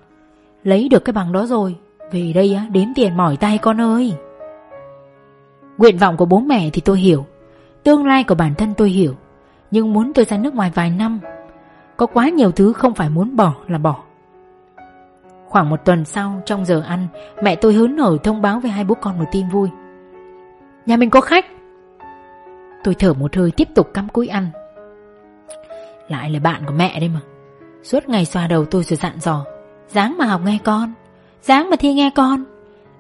Lấy được cái bằng đó rồi Về đây á, đếm tiền mỏi tay con ơi. Nguyện vọng của bố mẹ thì tôi hiểu. Tương lai của bản thân tôi hiểu. Nhưng muốn tôi ra nước ngoài vài năm Có quá nhiều thứ không phải muốn bỏ là bỏ. Khoảng một tuần sau trong giờ ăn Mẹ tôi hớn hở thông báo với hai bố con một tin vui. Nhà mình có khách. Tôi thở một hơi tiếp tục cắm cúi ăn. Lại là bạn của mẹ đây mà. Suốt ngày xoa đầu tôi rồi dặn dò, Dáng mà học nghe con, Dáng mà thi nghe con.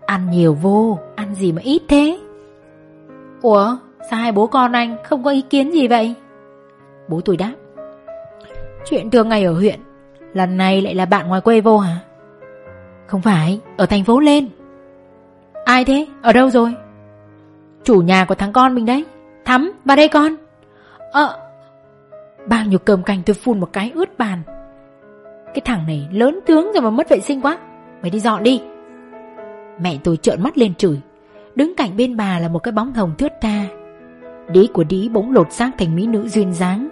Ăn nhiều vô, Ăn gì mà ít thế? Ủa, sao hai bố con anh không có ý kiến gì vậy? Bố tôi đáp, Chuyện thường ngày ở huyện, Lần này lại là bạn ngoài quê vô hả? Không phải, Ở thành phố lên. Ai thế? Ở đâu rồi? Chủ nhà của thằng con mình đấy. Thắm, vào đây con. Ờ. Bao nhiêu cơm canh tôi phun một cái ướt bàn. Cái thằng này lớn tướng rồi mà mất vệ sinh quá. Mày đi dọn đi. Mẹ tôi trợn mắt lên chửi. Đứng cạnh bên bà là một cái bóng hồng thướt tha. Đĩ của đĩ bỗng lột xác thành mỹ nữ duyên dáng,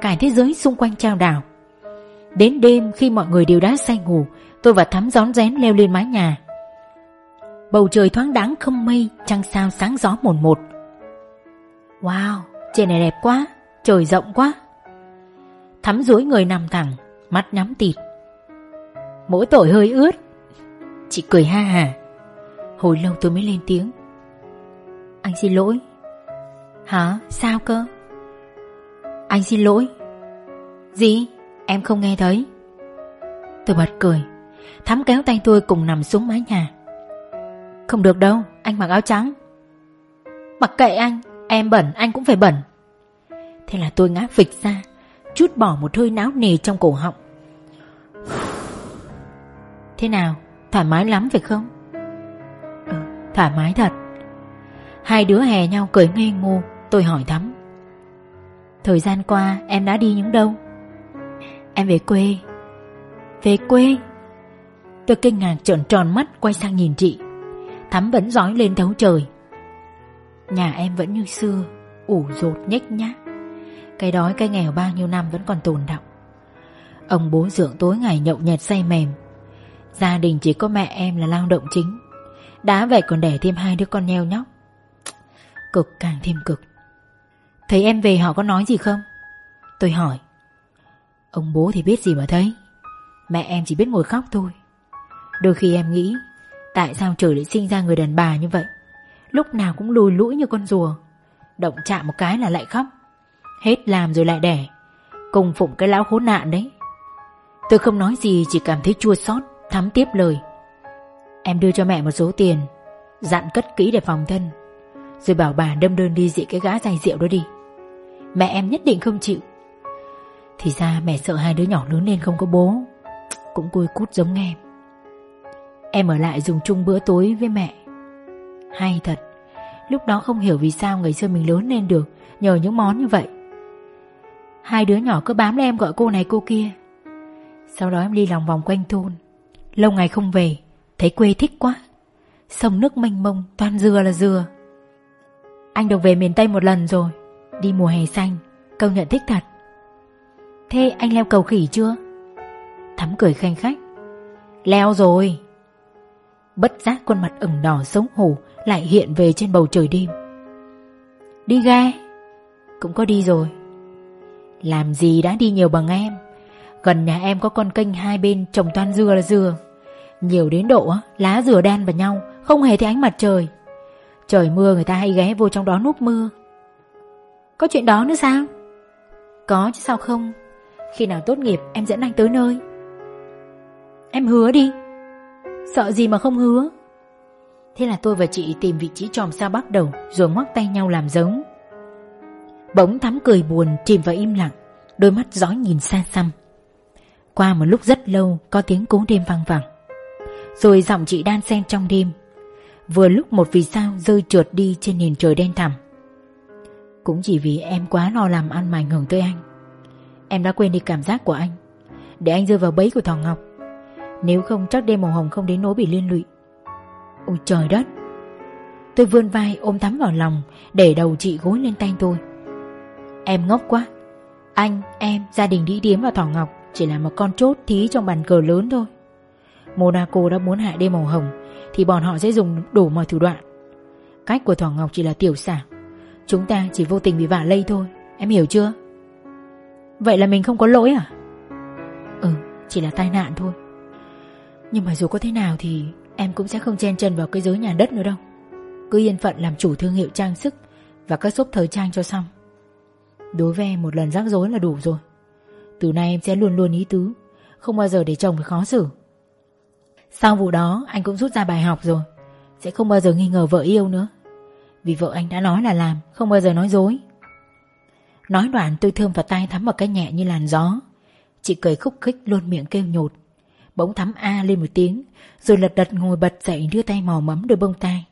Cả thế giới xung quanh trao đảo. Đến đêm khi mọi người đều đã say ngủ, Tôi và Thắm rón rén leo lên mái nhà. Bầu trời thoáng đáng không mây, Trăng sao sáng gió mồn một. Wow, Trên này đẹp quá, Trời rộng quá. Thắm duỗi người nằm thẳng, Mắt nhắm tịt. Mỗi tội hơi ướt. Chị cười ha hà. Hồi lâu tôi mới lên tiếng. Anh xin lỗi. Hả? Sao cơ? Anh xin lỗi. Gì? Em không nghe thấy. Tôi bật cười. Thắm kéo tay tôi cùng nằm xuống mái nhà. Không được đâu, Anh mặc áo trắng. Mặc kệ anh, Em bẩn, anh cũng phải bẩn. Thế là tôi ngã phịch ra, Chút bỏ một hơi náo nề trong cổ họng. Thế nào, Thoải mái lắm phải không? Ừ thoải mái thật. Hai đứa hè nhau cười ngây ngô, Tôi hỏi thắm. Thời gian qua, em đã đi những đâu? Em về quê. Về quê? Tôi kinh ngạc trợn tròn mắt quay sang nhìn chị. Thắm vẫn dõi lên thấu trời. Nhà em vẫn như xưa, ủ rột nhếch nhác. Cái đói, cái nghèo bao nhiêu năm vẫn còn tồn động Ông bố dưỡng tối ngày nhậu nhẹt say mềm. Gia đình chỉ có mẹ em là lao động chính. Đã vậy còn đẻ thêm hai đứa con nheo nhóc. Cực càng thêm cực. Thấy em về họ có nói gì không? Tôi hỏi. Ông bố thì biết gì mà thấy? Mẹ em chỉ biết ngồi khóc thôi. Đôi khi em nghĩ Tại sao trời lại sinh ra người đàn bà như vậy? Lúc nào cũng lùi lũi như con rùa. Động chạm một cái là lại khóc. Hết làm rồi lại đẻ. Cùng phụng cái lão khốn nạn đấy. Tôi không nói gì, chỉ cảm thấy chua xót, Thắm tiếp lời. Em đưa cho mẹ một số tiền, Dặn cất kỹ để phòng thân. Rồi bảo bà đâm đơn đi dị cái gã dài rượu đó đi. Mẹ em nhất định không chịu. Thì ra mẹ sợ hai đứa nhỏ lớn lên không có bố. Cũng côi cút giống em. Em ở lại dùng chung bữa tối với mẹ. Hay thật, Lúc đó không hiểu vì sao ngày xưa mình lớn lên được Nhờ những món như vậy. Hai đứa nhỏ cứ bám lấy em gọi cô này cô kia. Sau đó em đi lòng vòng quanh thôn. Lâu ngày không về, Thấy quê thích quá. Sông nước mênh mông, toàn dừa là dừa. Anh được về miền Tây một lần rồi, Đi mùa hè xanh Công nhận thích thật. Thế anh leo cầu khỉ chưa? Thắm cười khanh khách. Leo rồi. Bất giác khuôn mặt ửng đỏ sống hổ Lại hiện về trên bầu trời đêm. Đi ghe, Cũng có đi rồi. Làm gì đã đi nhiều bằng em? Gần nhà em có con kênh hai bên trồng toan dừa là dừa. Nhiều đến độ lá dừa đan vào nhau, Không hề thấy ánh mặt trời. Trời mưa người ta hay ghé vô trong đó núp mưa. Có chuyện đó nữa sao? Có chứ sao không? Khi nào tốt nghiệp em dẫn anh tới nơi? Em hứa đi. Sợ gì mà không hứa? Thế là tôi và chị tìm vị trí tròm sao bắt đầu, Rồi ngoắc tay nhau làm giống. Bỗng thắm cười buồn, chìm vào im lặng, Đôi mắt dõi nhìn xa xăm. Qua một lúc rất lâu, Có tiếng cú đêm vang vẳng. Rồi giọng chị đan xen trong đêm. Vừa lúc một vì sao rơi trượt đi Trên nền trời đen thẳm. Cũng chỉ vì em quá lo làm ăn mà ảnh hưởng tới anh. Em đã quên đi cảm giác của anh. Để anh rơi vào bẫy của Thỏ Ngọc nếu không chắc đêm màu hồng không đến nỗi bị liên lụy. Ôi trời đất! Tôi vươn vai ôm thắm vào lòng Để đầu chị gối lên tay tôi. Em ngốc quá. Anh, em, gia đình đi Điếm và Thỏ Ngọc Chỉ là một con chốt thí trong bàn cờ lớn thôi. Monaco đã muốn hại đêm màu hồng Thì bọn họ sẽ dùng đủ mọi thủ đoạn. Cách của Thỏ Ngọc chỉ là tiểu xảo. Chúng ta chỉ vô tình bị vả lây thôi Em hiểu chưa? Vậy là mình không có lỗi à? Ừ chỉ là tai nạn thôi. Nhưng mà dù có thế nào thì Em cũng sẽ không chen chân vào cái giới nhà đất nữa đâu. Cứ yên phận làm chủ thương hiệu trang sức Và các shop thời trang cho xong. Đối với em, một lần rắc rối là đủ rồi. Từ nay em sẽ luôn luôn ý tứ, Không bao giờ để chồng phải khó xử. Sau vụ đó, anh cũng rút ra bài học rồi. Sẽ không bao giờ nghi ngờ vợ yêu nữa. Vì vợ anh đã nói là làm, Không bao giờ nói dối. Nói đoạn tôi thơm vào tay thắm một cái nhẹ như làn gió. Chị cười khúc khích, luôn miệng kêu nhột. Bỗng thắm a lên một tiếng, Rồi lật đật ngồi bật dậy đưa tay mò mẫm đôi bông tai.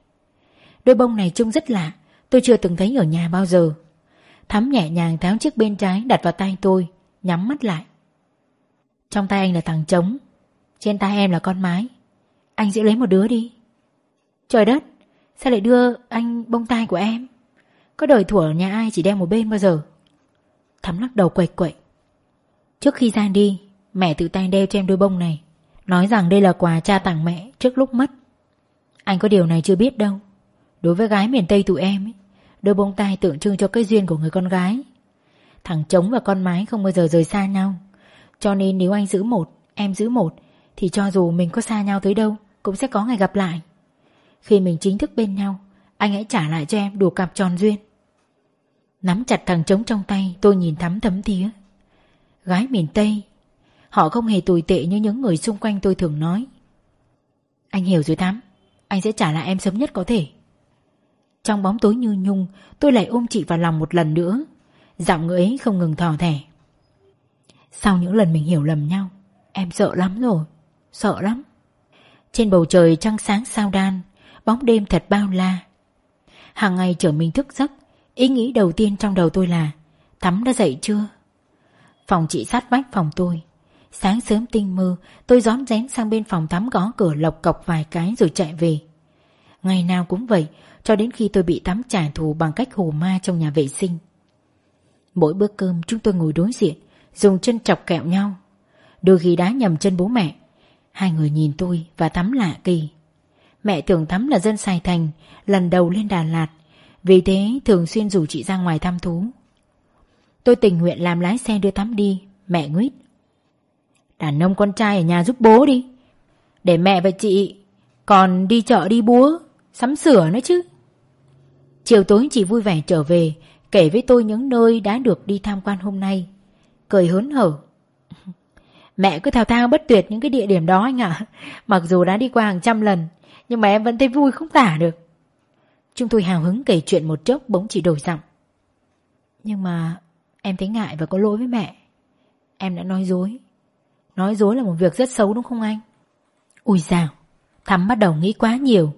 Đôi bông này trông rất lạ, Tôi chưa từng thấy ở nhà bao giờ. Thắm nhẹ nhàng tháo chiếc bên trái đặt vào tay tôi, Nhắm mắt lại. Trong tay anh là thằng trống, Trên tay em là con mái. Anh giữ lấy một đứa đi. Trời đất, Sao lại đưa anh bông tai của em? Có đời thủa ở nhà ai chỉ đeo một bên bao giờ? Thắm lắc đầu quậy quậy. Trước khi ra đi, Mẹ tự tay đeo cho em đôi bông này. Nói rằng đây là quà cha tặng mẹ trước lúc mất. Anh có điều này chưa biết đâu. Đối với gái miền Tây tụi em ấy, Đôi bông tai tượng trưng cho cái duyên của người con gái. Thằng trống và con mái không bao giờ rời xa nhau. Cho nên nếu anh giữ một Em giữ một Thì cho dù mình có xa nhau tới đâu Cũng sẽ có ngày gặp lại. Khi mình chính thức bên nhau Anh hãy trả lại cho em đủ cặp tròn duyên. Nắm chặt thằng trống trong tay Tôi nhìn thắm thấm thía. Gái miền Tây Họ không hề tồi tệ như những người xung quanh tôi thường nói. Anh hiểu rồi Thắm Anh sẽ trả lại em sớm nhất có thể. Trong bóng tối như nhung, Tôi lại ôm chị vào lòng một lần nữa. Giọng người ấy không ngừng thò thẻ. Sau những lần mình hiểu lầm nhau, Em sợ lắm rồi. Sợ lắm. Trên bầu trời trăng sáng sao đan, Bóng đêm thật bao la. Hàng ngày chở mình thức giấc, Ý nghĩ đầu tiên trong đầu tôi là, Thắm đã dậy chưa? Phòng chị sát vách phòng tôi. Sáng sớm tinh mơ, Tôi rón rén sang bên phòng tắm gõ cửa lộc cọc vài cái rồi chạy về. Ngày nào cũng vậy, Cho đến khi tôi bị tắm trả thù bằng cách hồ ma trong nhà vệ sinh. Mỗi bữa cơm chúng tôi ngồi đối diện, Dùng chân chọc kẹo nhau. Đôi khi đá nhầm chân bố mẹ. Hai người nhìn tôi và tắm lạ kỳ. Mẹ tưởng Thắm là dân Sài Thành, Lần đầu lên Đà Lạt. Vì thế thường xuyên rủ chị ra ngoài thăm thú. Tôi tình nguyện làm lái xe đưa Thắm đi, Mẹ nguyết. Đàn ông con trai ở nhà giúp bố đi. Để mẹ và chị Còn đi chợ đi búa, Sắm sửa nữa chứ. Chiều tối chị vui vẻ trở về, Kể với tôi những nơi đã được đi tham quan hôm nay. Cười hớn hở. Mẹ cứ thao thao bất tuyệt những cái địa điểm đó anh ạ. Mặc dù đã đi qua hàng trăm lần, Nhưng mà em vẫn thấy vui không tả được. Chúng tôi hào hứng kể chuyện một chốc bỗng chỉ đổi giọng. Nhưng mà em thấy ngại và có lỗi với mẹ. Em đã nói dối. Nói dối là một việc rất xấu đúng không anh? Ui dào, Thắm bắt đầu nghĩ quá nhiều.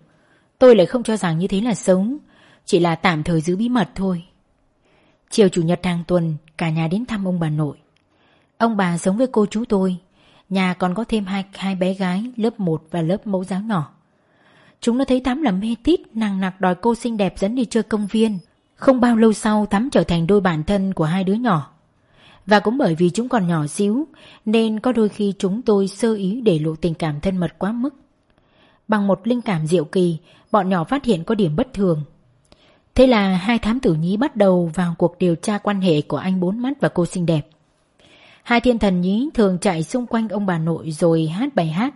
Tôi lại không cho rằng như thế là sống, chỉ là tạm thời giữ bí mật thôi. Chiều chủ nhật hàng tuần, cả nhà đến thăm ông bà nội. Ông bà sống với cô chú tôi, nhà còn có thêm hai, hai bé gái lớp 1 và lớp mẫu giáo nhỏ. Chúng nó thấy Thắm là mê tít, nàng nặc đòi cô xinh đẹp dẫn đi chơi công viên. Không bao lâu sau Thắm trở thành đôi bạn thân của hai đứa nhỏ. Và cũng bởi vì chúng còn nhỏ xíu Nên có đôi khi chúng tôi sơ ý để lộ tình cảm thân mật quá mức Bằng một linh cảm diệu kỳ Bọn nhỏ phát hiện có điểm bất thường Thế là hai thám tử nhí bắt đầu vào cuộc điều tra quan hệ của anh bốn mắt và cô xinh đẹp. Hai thiên thần nhí thường chạy xung quanh ông bà nội rồi hát bài hát.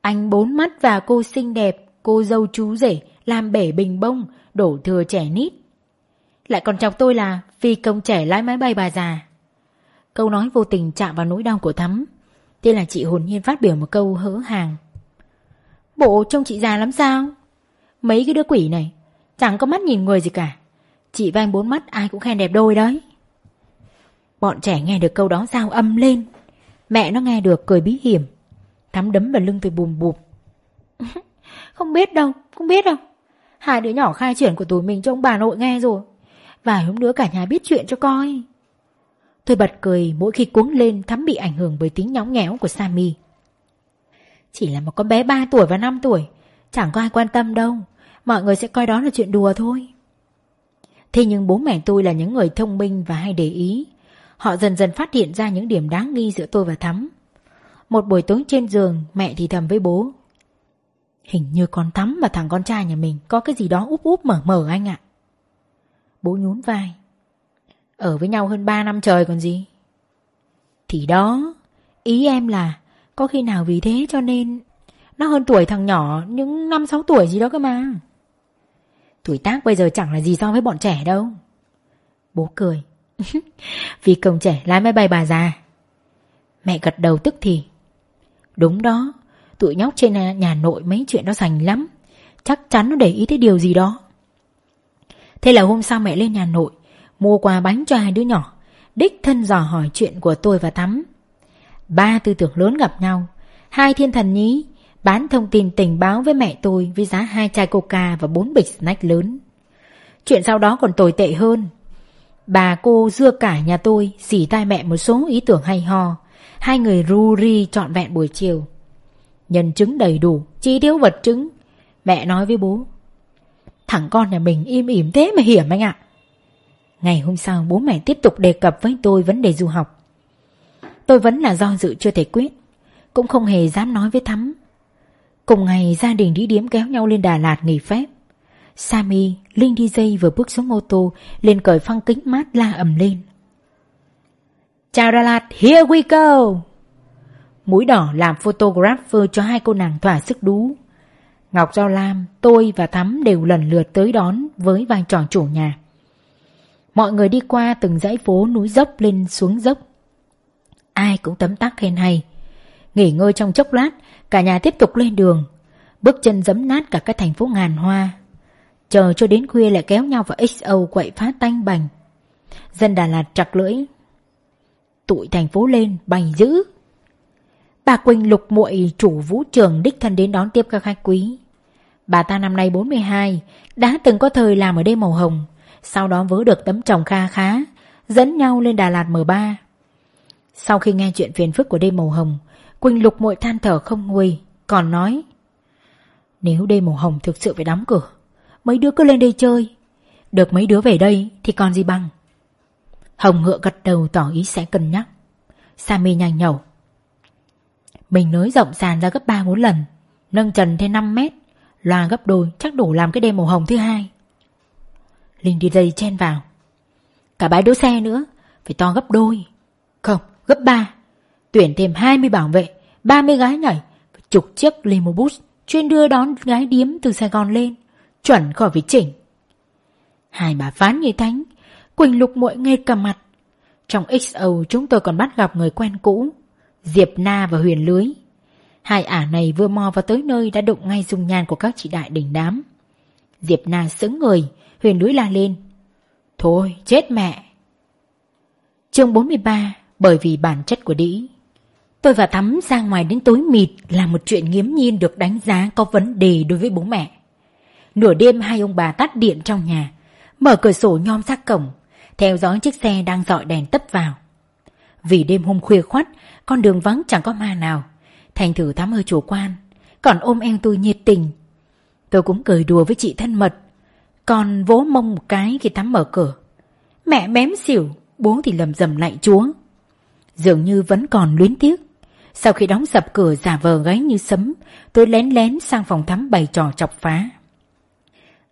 Anh bốn mắt và cô xinh đẹp, cô dâu chú rể, làm bể bình bông, đổ thừa trẻ nít. Lại còn chọc tôi là phi công trẻ lái máy bay bà già. Câu nói vô tình chạm vào nỗi đau của Thắm. Thế là chị hồn nhiên phát biểu một câu hỡ hàng. Bộ trông chị già lắm sao? Mấy cái đứa quỷ này, chẳng có mắt nhìn người gì cả. Chị và anh bốn mắt ai cũng khen đẹp đôi đấy. Bọn trẻ nghe được câu đó giao âm lên. Mẹ nó nghe được cười bí hiểm. Thắm đấm vào lưng tôi bùm bụp. không biết đâu, không biết đâu. Hai đứa nhỏ khai chuyển của tụi mình cho ông bà nội nghe rồi. Vài hôm nữa cả nhà biết chuyện cho coi. Tôi bật cười mỗi khi cuống lên Thắm bị ảnh hưởng bởi tính nhóng nhẽo của Sammy. Chỉ là một con bé 3 tuổi và 5 tuổi, chẳng có ai quan tâm đâu. Mọi người sẽ coi đó là chuyện đùa thôi. Thế nhưng bố mẹ tôi là những người thông minh và hay để ý. Họ dần dần phát hiện ra những điểm đáng nghi giữa tôi và Thắm. Một buổi tối trên giường, mẹ thì thầm với bố. Hình như con Thắm và thằng con trai nhà mình có cái gì đó úp úp mở mở anh ạ. Bố nhún vai. Ở với nhau hơn 3 năm trời còn gì. Thì đó, ý em là có khi nào vì thế cho nên nó hơn tuổi thằng nhỏ những 5-6 tuổi gì đó cơ mà. Tuổi tác bây giờ chẳng là gì so với bọn trẻ đâu. Bố cười. vì công trẻ lái máy bay bà già. Mẹ gật đầu tức thì. Đúng đó, tụi nhóc trên nhà nội mấy chuyện đó sành lắm. Chắc chắn nó để ý tới điều gì đó. Thế là hôm sau mẹ lên nhà nội Mua quà bánh cho hai đứa nhỏ. Đích thân dò hỏi chuyện của tôi và Thắm. Ba tư tưởng lớn gặp nhau. Hai thiên thần nhí Bán thông tin tình báo với mẹ tôi Với giá hai chai coca và bốn bịch snack lớn. Chuyện sau đó còn tồi tệ hơn. Bà cô dưa cả nhà tôi Xỉ tai mẹ một số ý tưởng hay ho. Hai người ru ri trọn vẹn buổi chiều. Nhân chứng đầy đủ, Chi thiếu vật chứng. Mẹ nói với bố, Thằng con nhà mình im ỉm thế mà hiểm anh ạ. Ngày hôm sau bố mẹ tiếp tục đề cập với tôi vấn đề du học. Tôi vẫn là do dự chưa thể quyết Cũng không hề dám nói với Thắm. Cùng ngày gia đình đi điếm kéo nhau lên Đà Lạt nghỉ phép. Sammy, Linh DJ vừa bước xuống ô tô lên cởi phăng kính mát la ầm lên. Chào Đà Lạt, here we go! Mũi đỏ làm photographer cho hai cô nàng thỏa sức đú. Ngọc Giao Lam, tôi và Thắm đều lần lượt tới đón với vai trò chủ nhà. Mọi người đi qua từng dãy phố núi dốc lên xuống dốc. Ai cũng tấm tắc khen hay. Nghỉ ngơi trong chốc lát, cả nhà tiếp tục lên đường. Bước chân giấm nát cả cái thành phố ngàn hoa. Chờ cho đến khuya lại kéo nhau vào XO quậy phá tanh bành. Dân Đà Lạt chặt lưỡi. Tụi thành phố lên, bành dữ. Bà Quỳnh lục muội chủ vũ trường đích thân đến đón tiếp các khách quý. Bà ta năm nay 42, đã từng có thời làm ở đêm màu hồng, sau đó vớ được tấm chồng kha khá, dẫn nhau lên Đà Lạt M3. Sau khi nghe chuyện phiền phức của đêm màu hồng, Quỳnh lục muội than thở không nguôi, còn nói Nếu đêm màu hồng thực sự phải đóng cửa, mấy đứa cứ lên đây chơi. Được mấy đứa về đây thì còn gì bằng. Hồng ngựa gật đầu tỏ ý sẽ cân nhắc. Sammy nhanh nhẩu. Mình nới rộng sàn ra gấp 3-4 lần, nâng trần thêm 5 mét, loa gấp đôi chắc đủ làm cái đêm màu hồng thứ hai. Linh đi dây chen vào. Cả bãi đỗ xe nữa, phải to gấp đôi. Không, gấp ba Tuyển thêm 20 bảo vệ, 30 gái nhảy, chục chiếc limo bus chuyên đưa đón gái điếm từ Sài Gòn lên, chuẩn khỏi vị chỉnh. Hai bà phán như thánh, Quỳnh lục muội nghe cầm mặt. Trong XO chúng tôi còn bắt gặp người quen cũ, Diệp Na và Huyền Lưới. Hai ả này vừa mò vào tới nơi đã đụng ngay dung nhan của các chị đại đỉnh đám. Diệp Na sững người, Huyền núi la lên. Thôi, chết mẹ! chương 43 Bởi vì bản chất của đĩ Tôi và Thắm ra ngoài đến tối mịt là một chuyện nghiễm nhiên được đánh giá có vấn đề đối với bố mẹ. Nửa đêm hai ông bà tắt điện trong nhà, mở cửa sổ nhom ra cổng, theo dõi chiếc xe đang dọi đèn tấp vào. Vì đêm hôm khuya khoắt, con đường vắng chẳng có ma nào. Thành thử Thắm hơi chủ quan, còn ôm em tôi nhiệt tình. Tôi cũng cười đùa với chị thân mật, con vỗ mông một cái khi tắm mở cửa. Mẹ bém xỉu, bố thì lầm rầm lại chúa. Dường như vẫn còn luyến tiếc. Sau khi đóng sập cửa giả vờ gáy như sấm, tôi lén lén sang phòng Thắm bày trò chọc phá.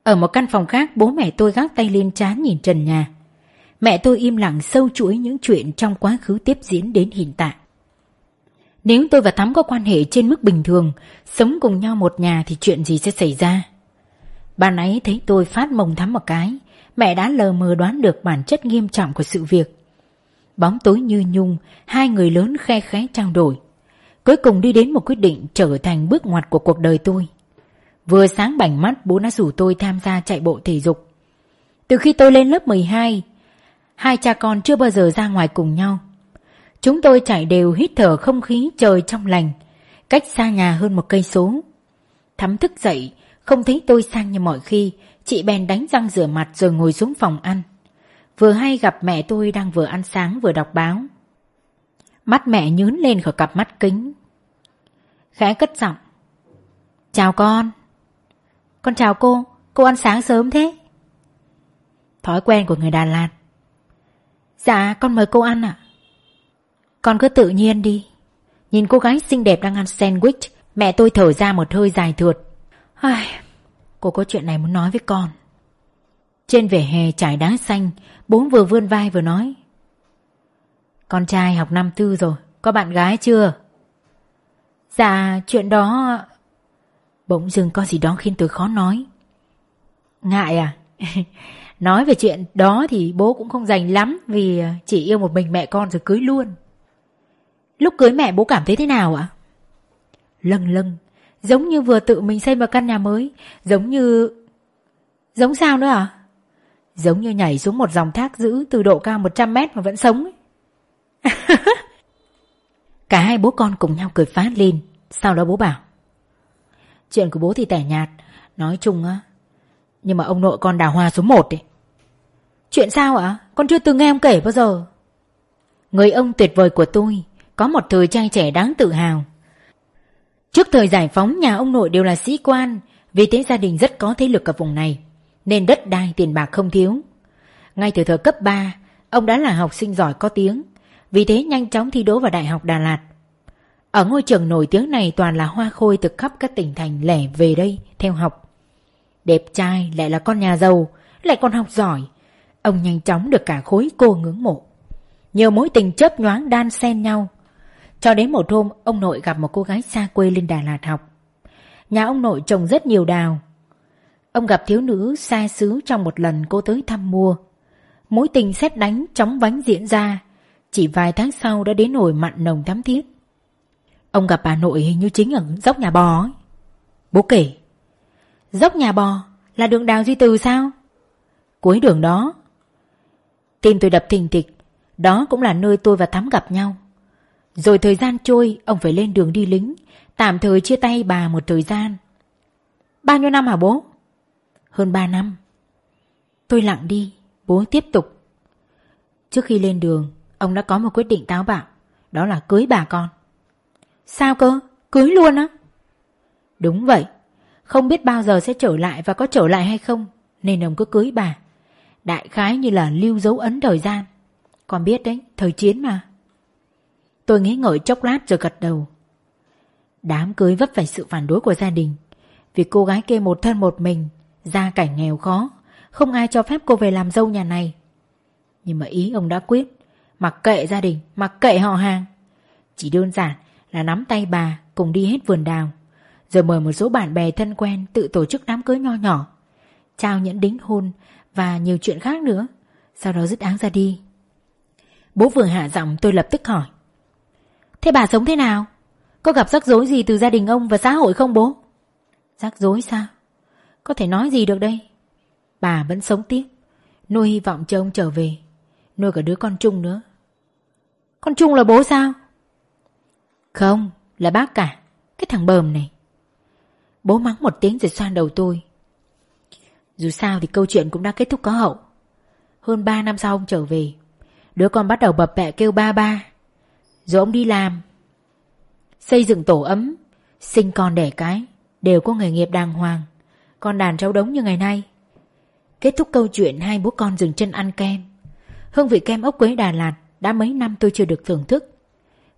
Ở một căn phòng khác bố mẹ tôi gác tay lên trán nhìn trần nhà Mẹ tôi im lặng sâu chuỗi những chuyện trong quá khứ tiếp diễn đến hiện tại Nếu tôi và Thắm có quan hệ trên mức bình thường Sống cùng nhau một nhà thì chuyện gì sẽ xảy ra Bà ấy thấy tôi phát mông Thắm một cái, Mẹ đã lờ mờ đoán được bản chất nghiêm trọng của sự việc. Bóng tối như nhung, Hai người lớn khe khẽ trao đổi. Cuối cùng đi đến một quyết định trở thành bước ngoặt của cuộc đời tôi. Vừa sáng bảnh mắt, bố đã rủ tôi tham gia chạy bộ thể dục. Từ khi tôi lên lớp 12 Hai cha con chưa bao giờ ra ngoài cùng nhau. Chúng tôi chạy đều hít thở không khí trời trong lành, Cách xa nhà hơn một cây số. Thắm thức dậy không thấy tôi sang như mọi khi, Chị bèn đánh răng rửa mặt rồi ngồi xuống phòng ăn. Vừa hay gặp mẹ tôi đang vừa ăn sáng vừa đọc báo. Mắt mẹ nhớn lên khỏi cặp mắt kính. Khẽ cất giọng. Chào con. Con chào cô Cô ăn sáng sớm thế. Thói quen của người Đà Lạt. Dạ con mời cô ăn ạ. Con cứ tự nhiên đi. Nhìn cô gái xinh đẹp đang ăn sandwich, Mẹ tôi thở ra một hơi dài thượt. Ai, Cô có chuyện này muốn nói với con. Trên vỉa hè trải đá xanh Bố vừa vươn vai vừa nói. Con trai học năm tư rồi Có bạn gái chưa? Dạ chuyện đó Bỗng dưng có gì đó khiến tôi khó nói. Ngại à? Nói về chuyện đó thì bố cũng không dành lắm Vì chỉ yêu một mình mẹ con rồi cưới luôn. Lúc cưới mẹ bố cảm thấy thế nào ạ? Lâng lâng Giống như vừa tự mình xây một căn nhà mới Giống như... Giống sao nữa à? Giống như nhảy xuống một dòng thác dữ từ độ cao 100 mét mà vẫn sống ấy. Cả hai bố con cùng nhau cười phá lên Sau đó bố bảo, Chuyện của bố thì tẻ nhạt, Nói chung á, Nhưng mà ông nội con đào hoa số 1 ấy Chuyện sao ạ? Con chưa từng nghe ông kể bao giờ Người ông tuyệt vời của tôi, Có một thời trai trẻ đáng tự hào Trước thời giải phóng, nhà ông nội đều là sĩ quan, Vì thế gia đình rất có thế lực ở vùng này, Nên đất đai tiền bạc không thiếu. Ngay từ thời cấp 3 Ông đã là học sinh giỏi có tiếng, Vì thế nhanh chóng thi đỗ vào Đại học Đà Lạt. Ở ngôi trường nổi tiếng này toàn là hoa khôi từ khắp các tỉnh thành lẻ về đây theo học. Đẹp trai lại là con nhà giàu, Lại còn học giỏi, Ông nhanh chóng được cả khối cô ngưỡng mộ. Nhiều mối tình chớp nhoáng đan xen nhau cho đến một hôm, ông nội gặp một cô gái xa quê lên Đà Lạt học. Nhà ông nội trồng rất nhiều đào. Ông gặp thiếu nữ xa xứ trong một lần cô tới thăm mua. Mối tình xét đánh, chóng vánh diễn ra. Chỉ vài tháng sau đã đến nổi mặn nồng thắm thiết. Ông gặp bà nội hình như chính ở dốc nhà bò ấy. Bố kể. Dốc nhà bò là đường đào Duy Từ sao? Cuối đường đó. Tim tôi đập thình thịch. Đó cũng là nơi tôi và Thắm gặp nhau. Rồi thời gian trôi Ông phải lên đường đi lính. Tạm thời chia tay bà một thời gian. Bao nhiêu năm hả bố? Hơn ba năm. Tôi lặng đi Bố tiếp tục. Trước khi lên đường Ông đã có một quyết định táo bạo. Đó là cưới bà con. Sao cơ? Cưới luôn á? Đúng vậy. Không biết bao giờ sẽ trở lại và có trở lại hay không Nên ông cứ cưới bà. Đại khái như là lưu dấu ấn thời gian. Còn biết đấy, thời chiến mà. Tôi nghĩ ngợi chốc lát rồi gật đầu. Đám cưới vấp phải sự phản đối của gia đình. Vì cô gái kia một thân một mình, gia cảnh nghèo khó, không ai cho phép cô về làm dâu nhà này. Nhưng mà ý ông đã quyết, mặc kệ gia đình, mặc kệ họ hàng. Chỉ đơn giản là nắm tay bà cùng đi hết vườn đào, rồi mời một số bạn bè thân quen tự tổ chức đám cưới nho nhỏ, trao nhẫn đính hôn và nhiều chuyện khác nữa, sau đó dứt áng ra đi. Bố vừa hạ giọng tôi lập tức hỏi. Thế bà sống thế nào? Có gặp rắc rối gì từ gia đình ông và xã hội không bố? Rắc rối sao? Có thể nói gì được đây? Bà vẫn sống tiếp Nuôi hy vọng cho ông trở về Nuôi cả đứa con Trung nữa Con Trung là bố sao? Không, là bác cả Cái thằng bờm này Bố mắng một tiếng rồi xoan đầu tôi Dù sao thì câu chuyện cũng đã kết thúc có hậu Hơn 3 năm sau ông trở về Đứa con bắt đầu bập bẹ kêu ba ba rồi ông đi làm. Xây dựng tổ ấm Sinh con đẻ cái Đều có nghề nghiệp đàng hoàng. Con đàn cháu đống như ngày nay. Kết thúc câu chuyện hai bố con dừng chân ăn kem. Hương vị kem ốc quế Đà Lạt Đã mấy năm tôi chưa được thưởng thức.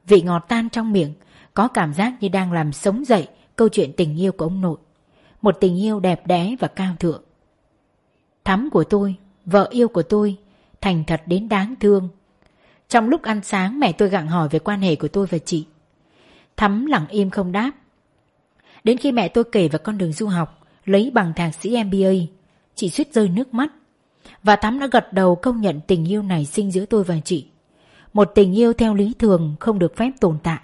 Vị ngọt tan trong miệng Có cảm giác như đang làm sống dậy Câu chuyện tình yêu của ông nội. Một tình yêu đẹp đẽ và cao thượng. Thắm của tôi, vợ yêu của tôi, thành thật đến đáng thương. Trong lúc ăn sáng mẹ tôi gặng hỏi về quan hệ của tôi và chị. Thắm lặng im không đáp. Đến khi mẹ tôi kể về con đường du học, lấy bằng thạc sĩ MBA, chị suýt rơi nước mắt. Và Thắm đã gật đầu công nhận tình yêu này sinh giữa tôi và chị. Một tình yêu theo lý thường không được phép tồn tại.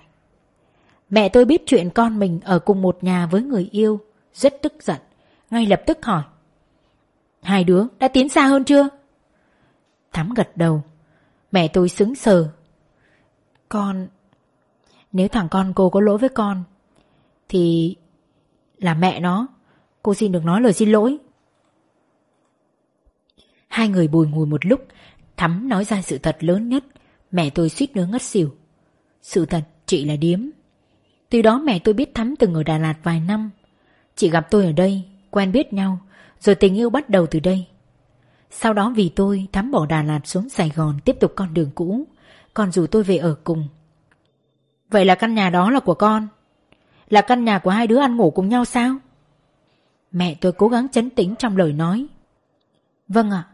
Mẹ tôi biết chuyện con mình ở cùng một nhà với người yêu, rất tức giận, ngay lập tức hỏi. Hai đứa đã tiến xa hơn chưa? Thắm gật đầu. Mẹ tôi sững sờ. Con... Nếu thằng con cô có lỗi với con, thì... Là mẹ nó. Cô xin được nói lời xin lỗi. Hai người bùi ngùi một lúc, Thắm nói ra sự thật lớn nhất. Mẹ tôi suýt nữa ngất xỉu. Sự thật, chị là điếm. Từ đó mẹ tôi biết Thắm từng ở Đà Lạt vài năm. Chị gặp tôi ở đây, quen biết nhau, rồi tình yêu bắt đầu từ đây. Sau đó vì tôi, Thắm bỏ Đà Lạt xuống Sài Gòn tiếp tục con đường cũ, còn rủ tôi về ở cùng. Vậy là căn nhà đó là của con? Là căn nhà của hai đứa ăn ngủ cùng nhau sao? Mẹ tôi cố gắng chấn tĩnh trong lời nói. Vâng ạ.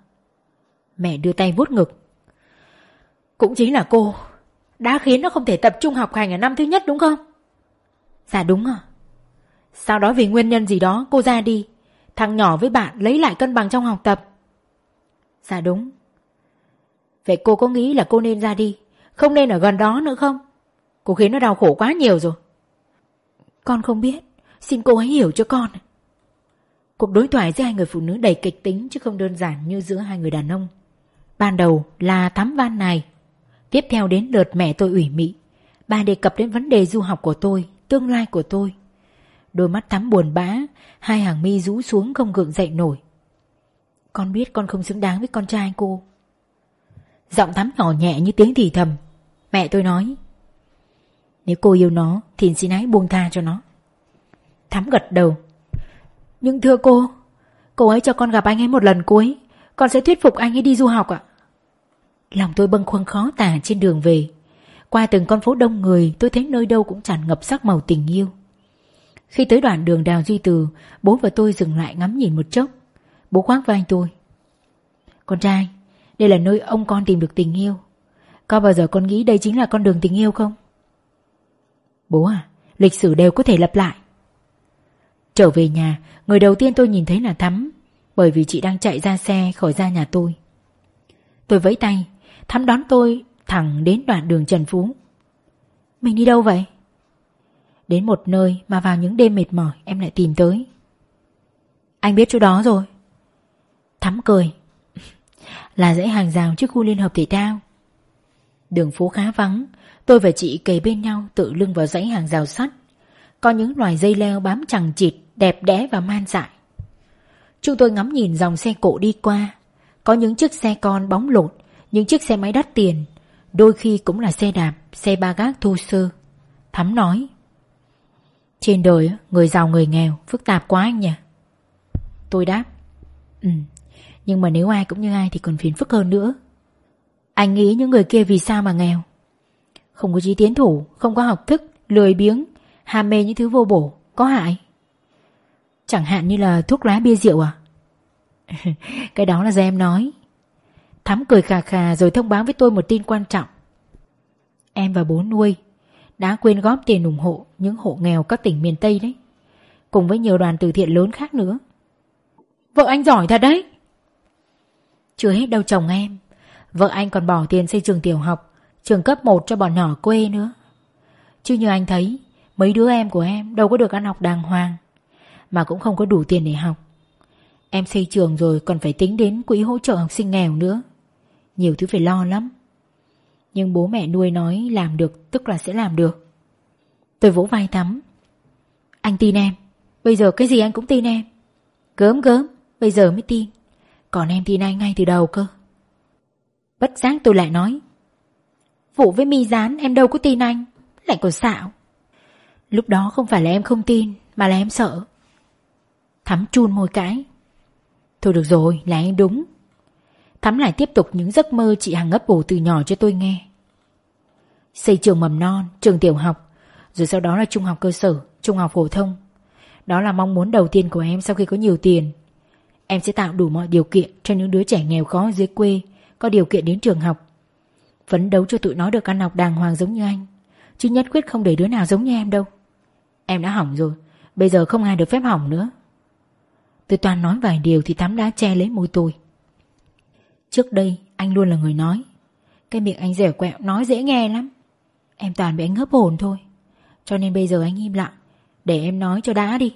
Mẹ đưa tay vuốt ngực. Cũng chính là cô, đã khiến nó không thể tập trung học hành ở năm thứ nhất đúng không? Dạ đúng ạ. Sau đó vì nguyên nhân gì đó cô ra đi, thằng nhỏ với bạn lấy lại cân bằng trong học tập. Dạ đúng. Vậy cô có nghĩ là cô nên ra đi, không nên ở gần đó nữa không? Cô khiến nó đau khổ quá nhiều rồi. Con không biết, xin cô hãy hiểu cho con. Cuộc đối thoại giữa hai người phụ nữ đầy kịch tính chứ không đơn giản như giữa hai người đàn ông. Ban đầu là thắm van này. Tiếp theo đến lượt mẹ tôi ủy mị. Bà đề cập đến vấn đề du học của tôi, tương lai của tôi. Đôi mắt thắm buồn bã, hai hàng mi rũ xuống không gượng dậy nổi. Con biết con không xứng đáng với con trai cô. Giọng thắm nhỏ nhẹ như tiếng thì thầm. Mẹ tôi nói. Nếu cô yêu nó thì xin hãy buông tha cho nó. Thắm gật đầu. Nhưng thưa cô, cô ấy cho con gặp anh ấy một lần cuối. Con sẽ thuyết phục anh ấy đi du học ạ. Lòng tôi bâng khuâng khó tả trên đường về. Qua từng con phố đông người tôi thấy nơi đâu cũng tràn ngập sắc màu tình yêu. Khi tới đoạn đường đào Duy Từ, bố và tôi dừng lại ngắm nhìn một chốc. Bố khoác vai tôi. Con trai, đây là nơi ông con tìm được tình yêu. Có bao giờ con nghĩ đây chính là con đường tình yêu không? Bố à, lịch sử đều có thể lặp lại. Trở về nhà, người đầu tiên tôi nhìn thấy là Thắm, bởi vì chị đang chạy ra xe khỏi ra nhà tôi. Tôi vẫy tay, Thắm đón tôi thẳng đến đoạn đường Trần Phú. Mình đi đâu vậy? Đến một nơi mà vào những đêm mệt mỏi em lại tìm tới. Anh biết chỗ đó rồi. Thắm cười. là dãy hàng rào trước khu liên hợp thể thao. Đường phố khá vắng, tôi và chị kề bên nhau tự lưng vào dãy hàng rào sắt. Có những loài dây leo bám chẳng chịt, đẹp đẽ và man dại. Chúng tôi ngắm nhìn dòng xe cộ đi qua. Có những chiếc xe con bóng lột, những chiếc xe máy đắt tiền, đôi khi cũng là xe đạp, xe ba gác thô sơ. Thắm nói. Trên đời, người giàu người nghèo, phức tạp quá anh nhỉ? Tôi đáp. Ừ, nhưng mà nếu ai cũng như ai thì còn phiền phức hơn nữa. Anh nghĩ những người kia vì sao mà nghèo? Không có trí tiến thủ, không có học thức, lười biếng, ham mê những thứ vô bổ, có hại. Chẳng hạn như là thuốc lá bia rượu à? Cái đó là do em nói. Thắm cười khà khà rồi thông báo với tôi một tin quan trọng. Em và bố nuôi đã quyên góp tiền ủng hộ những hộ nghèo các tỉnh miền Tây đấy. Cùng với nhiều đoàn từ thiện lớn khác nữa. Vợ anh giỏi thật đấy. Chưa hết đâu chồng em. Vợ anh còn bỏ tiền xây trường tiểu học, trường cấp 1 cho bọn nhỏ quê nữa. Chứ như anh thấy, mấy đứa em của em đâu có được ăn học đàng hoàng, mà cũng không có đủ tiền để học. Em xây trường rồi còn phải tính đến quỹ hỗ trợ học sinh nghèo nữa. Nhiều thứ phải lo lắm. Nhưng bố mẹ nuôi nói làm được tức là sẽ làm được. Tôi vỗ vai tắm. Anh tin em, bây giờ cái gì anh cũng tin em. Gớm gớm, bây giờ mới tin. Còn em tin anh ngay từ đầu cơ. Bất giác tôi lại nói. Vụ với mi rán em đâu có tin anh, lại còn xạo. Lúc đó không phải là em không tin, mà là em sợ. Thắm chun môi cãi. Thôi được rồi, là em đúng. Thắm lại tiếp tục những giấc mơ chị Hằng ấp ủ từ nhỏ cho tôi nghe. Xây trường mầm non, trường tiểu học, rồi sau đó là trung học cơ sở, trung học phổ thông. Đó là mong muốn đầu tiên của em sau khi có nhiều tiền. Em sẽ tạo đủ mọi điều kiện cho những đứa trẻ nghèo khó dưới quê có điều kiện đến trường học. Phấn đấu cho tụi nó được ăn học đàng hoàng giống như anh. Chứ nhất quyết không để đứa nào giống như em đâu. Em đã hỏng rồi, bây giờ không ai được phép hỏng nữa. Tôi toàn nói vài điều thì tám đã che lấy môi tôi. Trước đây anh luôn là người nói. Cái miệng anh dẻo quẹo nói dễ nghe lắm. Em toàn bị anh hấp hồn thôi. Cho nên bây giờ anh im lặng. Để em nói cho đã đi.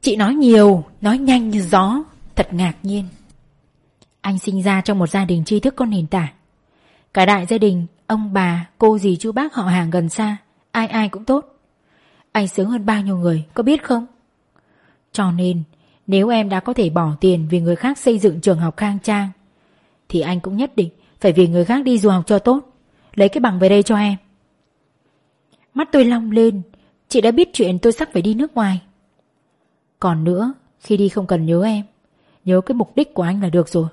Chị nói nhiều, nói nhanh như gió, thật ngạc nhiên. Anh sinh ra trong một gia đình tri thức có nền tảng. Cả đại gia đình, ông bà, cô dì chú bác họ hàng gần xa, ai ai cũng tốt. Anh sướng hơn bao nhiêu người, có biết không? Cho nên, nếu em đã có thể bỏ tiền vì người khác xây dựng trường học khang trang, thì anh cũng nhất định phải vì người khác đi du học cho tốt. Lấy cái bằng về đây cho em. Mắt tôi long lên, chị đã biết chuyện tôi sắp phải đi nước ngoài. Còn nữa, khi đi không cần nhớ em, nhớ cái mục đích của anh là được rồi.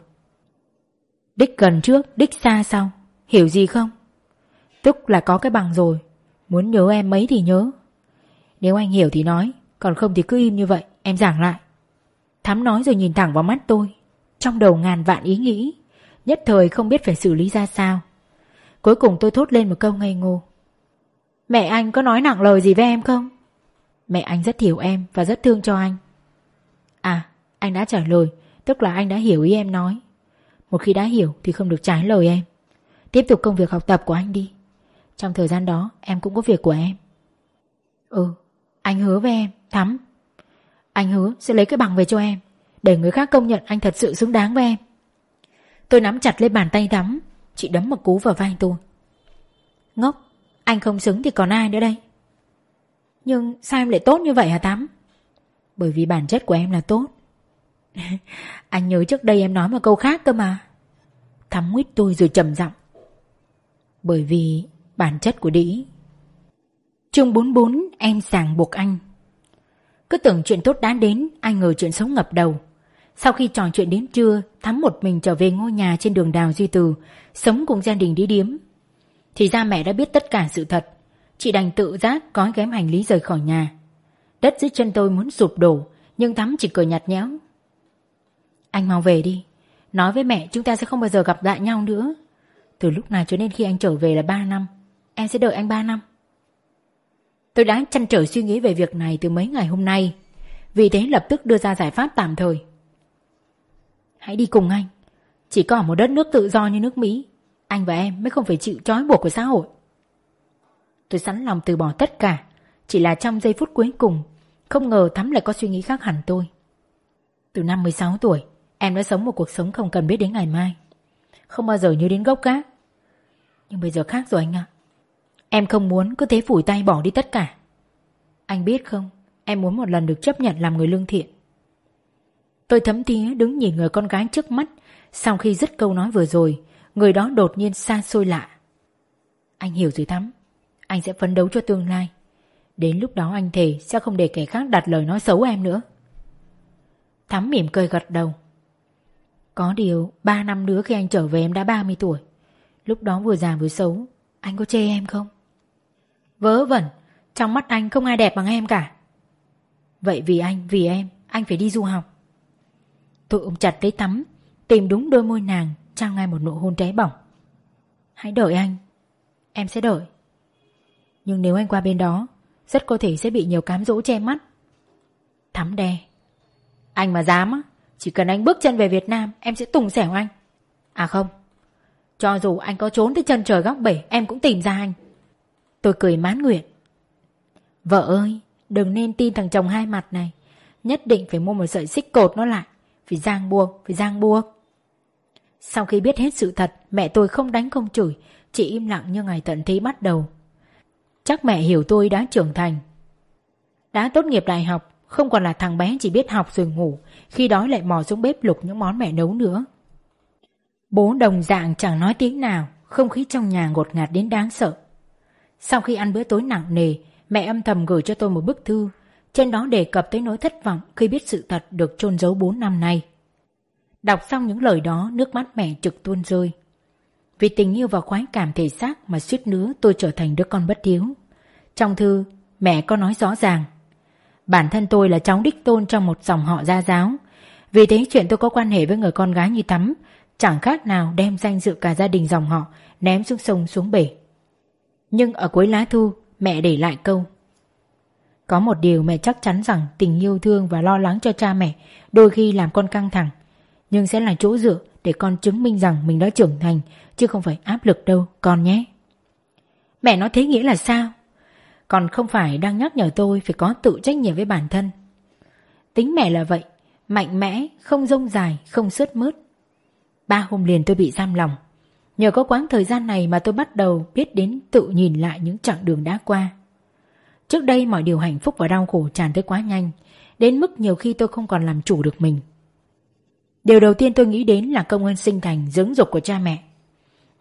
Đích gần trước, đích xa sau, hiểu gì không? Tức là có cái bằng rồi, muốn nhớ em mấy thì nhớ. Nếu anh hiểu thì nói, còn không thì cứ im như vậy, em giảng lại. Thắm nói rồi nhìn thẳng vào mắt tôi, trong đầu ngàn vạn ý nghĩ, nhất thời không biết phải xử lý ra sao. Cuối cùng tôi thốt lên một câu ngây ngô. Mẹ anh có nói nặng lời gì với em không? Mẹ anh rất hiểu em và rất thương cho anh. À, anh đã trả lời, tức là anh đã hiểu ý em nói. Một khi đã hiểu thì không được trái lời em. Tiếp tục công việc học tập của anh đi. Trong thời gian đó em cũng có việc của em. Ừ, anh hứa với em, Thắm. Anh hứa sẽ lấy cái bằng về cho em, để người khác công nhận anh thật sự xứng đáng với em. Tôi nắm chặt lấy bàn tay Thắm, chị đấm một cú vào vai tôi. Ngốc, anh không xứng thì còn ai nữa đây? Nhưng sao em lại tốt như vậy hả Thắm? Bởi vì bản chất của em là tốt. anh nhớ trước đây em nói một câu khác cơ mà. Thắm nguyết tôi rồi trầm giọng. Bởi vì bản chất của đĩ. Chương 44 em sàng buộc anh. Cứ tưởng chuyện tốt đã đến, anh ngờ chuyện xấu ngập đầu. Sau khi trò chuyện đến trưa, Thắm một mình trở về ngôi nhà trên đường Đào Duy Từ, sống cùng gia đình đi điếm. Thì ra mẹ đã biết tất cả sự thật. Chị đành tự giác gói ghém hành lý rời khỏi nhà. Đất dưới chân tôi muốn sụp đổ, nhưng Thắm chỉ cười nhạt nhẽo. Anh mau về đi. Nói với mẹ chúng ta sẽ không bao giờ gặp lại nhau nữa. Từ lúc này cho đến khi anh trở về là 3 năm. Em sẽ đợi anh 3 năm. Tôi đã chăn trở suy nghĩ về việc này từ mấy ngày hôm nay. Vì thế lập tức đưa ra giải pháp tạm thời. Hãy đi cùng anh. Chỉ có ở một đất nước tự do như nước Mỹ, anh và em mới không phải chịu trói buộc của xã hội. Tôi sẵn lòng từ bỏ tất cả, chỉ là trong giây phút cuối cùng, không ngờ Thắm lại có suy nghĩ khác hẳn tôi. Từ năm 16 tuổi, em đã sống một cuộc sống không cần biết đến ngày mai. Không bao giờ như đến gốc gác. Nhưng bây giờ khác rồi anh ạ. Em không muốn cứ thế phủi tay bỏ đi tất cả. Anh biết không, em muốn một lần được chấp nhận làm người lương thiện. Tôi thấm thía đứng nhìn người con gái trước mắt Sau khi dứt câu nói vừa rồi Người đó đột nhiên xa xôi lạ Anh hiểu rồi Thắm anh sẽ phấn đấu cho tương lai. Đến lúc đó anh thề sẽ không để kẻ khác đặt lời nói xấu em nữa. Thắm mỉm cười gật đầu. Có điều ba năm nữa khi anh trở về em đã 30 tuổi. Lúc đó vừa già vừa xấu Anh có chê em không? Vớ vẩn Trong mắt anh không ai đẹp bằng em cả. Vậy vì anh, vì em Anh phải đi du học. Tôi ôm chặt lấy tắm Tìm đúng đôi môi nàng Trao ngay một nụ hôn cháy bỏng. Hãy đợi anh Em sẽ đợi. Nhưng nếu anh qua bên đó Rất có thể sẽ bị nhiều cám dỗ che mắt. Thắm đe. Anh mà dám á Chỉ cần anh bước chân về Việt Nam Em sẽ tùng xẻo anh. À không Cho dù anh có trốn tới chân trời góc bể Em cũng tìm ra anh. Tôi cười mán nguyện. Vợ ơi Đừng nên tin thằng chồng hai mặt này. Nhất định phải mua một sợi xích cột nó lại. Phải giang buộc, phải giang buộc. Sau khi biết hết sự thật, mẹ tôi không đánh không chửi, chỉ im lặng như ngày tận thế bắt đầu. Chắc mẹ hiểu tôi đã trưởng thành. Đã tốt nghiệp đại học, không còn là thằng bé chỉ biết học rồi ngủ, khi đói lại mò xuống bếp lục những món mẹ nấu nữa. Bố đồng dạng chẳng nói tiếng nào, không khí trong nhà ngột ngạt đến đáng sợ. Sau khi ăn bữa tối nặng nề, mẹ âm thầm gửi cho tôi một bức thư trên đó đề cập tới nỗi thất vọng khi biết sự thật được chôn giấu 4 năm nay. Đọc xong những lời đó, nước mắt mẹ trực tuôn rơi. Vì tình yêu và khoái cảm thể xác mà suýt nữa tôi trở thành đứa con bất hiếu. Trong thư, mẹ có nói rõ ràng. Bản thân tôi là cháu đích tôn trong một dòng họ gia giáo, Vì thế chuyện tôi có quan hệ với người con gái như tắm chẳng khác nào đem danh dự cả gia đình dòng họ ném xuống sông xuống bể. Nhưng ở cuối lá thư mẹ để lại câu Có một điều mẹ chắc chắn rằng tình yêu thương và lo lắng cho cha mẹ đôi khi làm con căng thẳng nhưng sẽ là chỗ dựa để con chứng minh rằng mình đã trưởng thành chứ không phải áp lực đâu con nhé. Mẹ nói thế nghĩa là sao? Còn không phải đang nhắc nhở tôi phải có tự trách nhiệm với bản thân. Tính mẹ là vậy, mạnh mẽ, không rông dài, không sướt mướt. Ba hôm liền tôi bị giam lòng. Nhờ có quãng thời gian này mà tôi bắt đầu biết đến tự nhìn lại những chặng đường đã qua. Trước đây mọi điều hạnh phúc và đau khổ tràn tới quá nhanh, đến mức nhiều khi tôi không còn làm chủ được mình. Điều đầu tiên tôi nghĩ đến là công ơn sinh thành dưỡng dục của cha mẹ.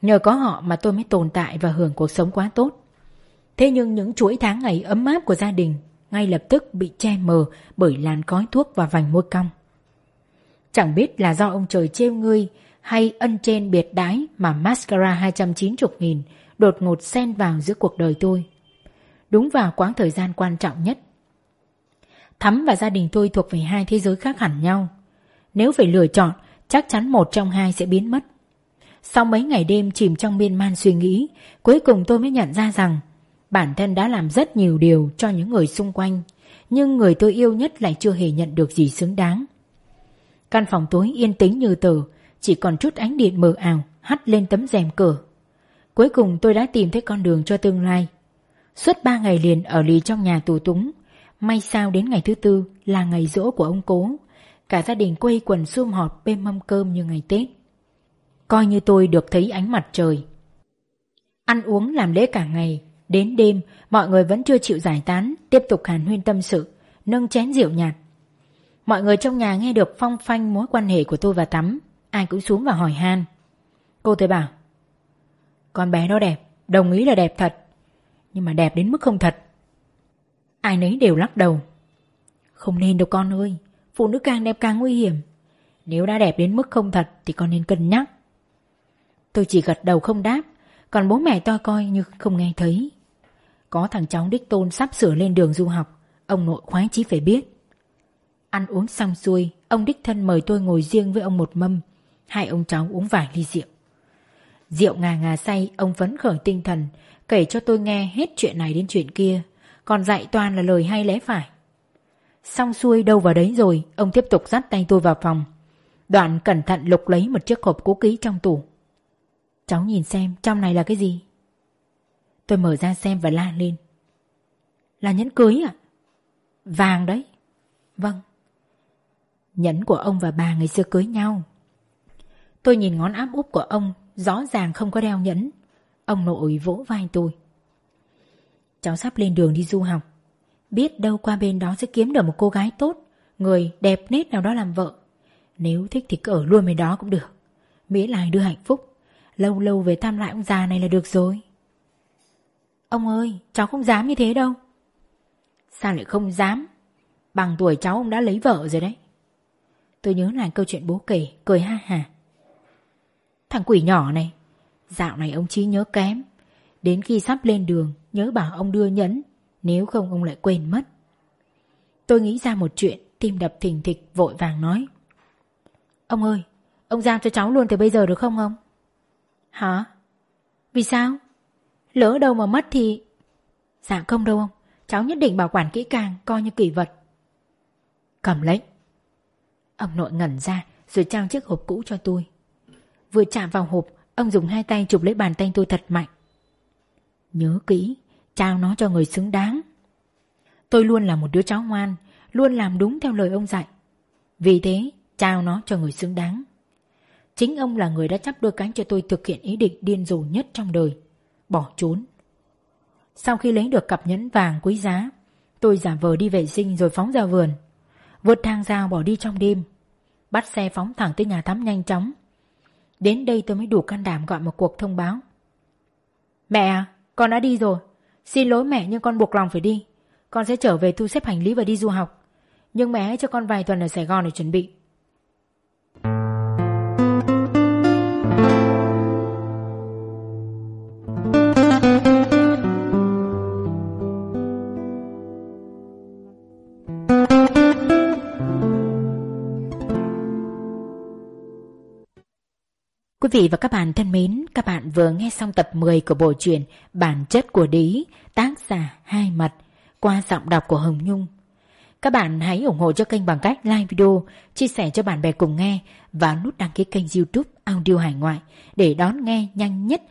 Nhờ có họ mà tôi mới tồn tại và hưởng cuộc sống quá tốt. Thế nhưng những chuỗi tháng ngày ấm áp của gia đình ngay lập tức bị che mờ bởi làn khói thuốc và vành môi cong. Chẳng biết là do ông trời trêu ngươi hay ân trên biệt đái mà mascara 290 nghìn đột ngột xen vào giữa cuộc đời tôi. Đúng vào quãng thời gian quan trọng nhất. Thắm và gia đình tôi thuộc về hai thế giới khác hẳn nhau. Nếu phải lựa chọn, chắc chắn một trong hai sẽ biến mất. Sau mấy ngày đêm chìm trong miên man suy nghĩ, cuối cùng tôi mới nhận ra rằng bản thân đã làm rất nhiều điều cho những người xung quanh, nhưng người tôi yêu nhất lại chưa hề nhận được gì xứng đáng. Căn phòng tối yên tĩnh như tờ, chỉ còn chút ánh điện mờ ảo hắt lên tấm rèm cửa. Cuối cùng tôi đã tìm thấy con đường cho tương lai. Suốt ba ngày liền ở lì trong nhà tù túng, may sao đến ngày thứ tư là ngày rỗ của ông cố. Cả gia đình quây quần sum họp bên mâm cơm như ngày Tết. Coi như tôi được thấy ánh mặt trời. Ăn uống làm lễ cả ngày, đến đêm mọi người vẫn chưa chịu giải tán, tiếp tục hàn huyên tâm sự, nâng chén rượu nhạt. Mọi người trong nhà nghe được phong phanh mối quan hệ của tôi và Tắm, ai cũng xuống và hỏi han. Cô tôi bảo, con bé đó đẹp, đồng ý là đẹp thật, nhưng mà đẹp đến mức không thật. Ai nấy đều lắc đầu. Không nên đâu con ơi, phụ nữ càng đẹp càng nguy hiểm. Nếu đã đẹp đến mức không thật thì con nên cân nhắc. Tôi chỉ gật đầu không đáp, còn bố mẹ tôi coi như không nghe thấy. Có thằng cháu đích tôn sắp sửa lên đường du học, ông nội khoái chí phải biết. Ăn uống xong xuôi, ông đích thân mời tôi ngồi riêng với ông một mâm, hai ông cháu uống vài ly rượu. Rượu ngà ngà say, ông vẫn khởi tinh thần, kể cho tôi nghe hết chuyện này đến chuyện kia, còn dạy toàn là lời hay lẽ phải. Xong xuôi đâu vào đấy rồi, ông tiếp tục dắt tay tôi vào phòng. Đoạn cẩn thận lục lấy một chiếc hộp cố ký trong tủ. Cháu nhìn xem trong này là cái gì? Tôi mở ra xem và la lên. Là nhẫn cưới à? Vàng đấy. Vâng. Nhẫn của ông và bà ngày xưa cưới nhau. Tôi nhìn ngón áp úp của ông, rõ ràng không có đeo nhẫn. Ông nội vỗ vai tôi. Cháu sắp lên đường đi du học. Biết đâu qua bên đó sẽ kiếm được một cô gái tốt, người đẹp nết nào đó làm vợ. Nếu thích thì cứ ở luôn bên đó cũng được. Miễn là đưa hạnh phúc. Lâu lâu về thăm lại ông già này là được rồi. Ông ơi, cháu không dám như thế đâu. Sao lại không dám? Bằng tuổi cháu ông đã lấy vợ rồi đấy. Tôi nhớ lại câu chuyện bố kể, cười ha hà. Thằng quỷ nhỏ này, dạo này ông trí nhớ kém. Đến khi sắp lên đường, nhớ bảo ông đưa nhẫn, nếu không ông lại quên mất. Tôi nghĩ ra một chuyện, tim đập thình thịch vội vàng nói. Ông ơi, ông giao cho cháu luôn từ bây giờ được không ông? Hả? Vì sao? Lỡ đâu mà mất thì... Dạ không đâu ông, cháu nhất định bảo quản kỹ càng, coi như kỷ vật. Cầm lấy. Ông nội ngẩn ra rồi trao chiếc hộp cũ cho tôi. Vừa chạm vào hộp, ông dùng hai tay chụp lấy bàn tay tôi thật mạnh. Nhớ kỹ, trao nó cho người xứng đáng. Tôi luôn là một đứa cháu ngoan, luôn làm đúng theo lời ông dạy. Vì thế, trao nó cho người xứng đáng. Chính ông là người đã chắp đôi cánh cho tôi thực hiện ý định điên rồ nhất trong đời, bỏ trốn. Sau khi lấy được cặp nhẫn vàng quý giá, tôi giả vờ đi vệ sinh rồi phóng ra vườn. Vượt thang rào bỏ đi trong đêm, bắt xe phóng thẳng tới nhà tắm nhanh chóng. Đến đây tôi mới đủ can đảm gọi một cuộc thông báo. Mẹ à, con đã đi rồi. Xin lỗi mẹ nhưng con buộc lòng phải đi. Con sẽ trở về thu xếp hành lý và đi du học. Nhưng mẹ hãy cho con vài tuần ở Sài Gòn để chuẩn bị. Quý vị và các bạn thân mến, các bạn vừa nghe xong tập 10 của bộ truyện Bản chất của Đí, tác giả Hai Mặt, qua giọng đọc của Hồng Nhung. Các bạn hãy ủng hộ cho kênh bằng cách like video, chia sẻ cho bạn bè cùng nghe và nút đăng ký kênh youtube Audio Hải Ngoại để đón nghe nhanh nhất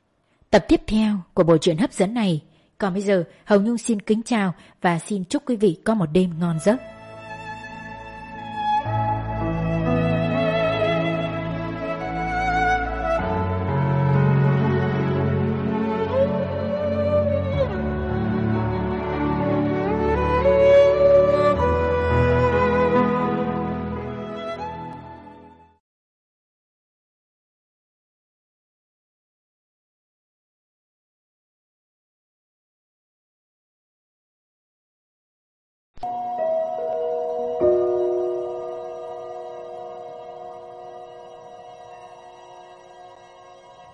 tập tiếp theo của bộ truyện hấp dẫn này. Còn bây giờ, Hồng Nhung xin kính chào và xin chúc quý vị có một đêm ngon giấc.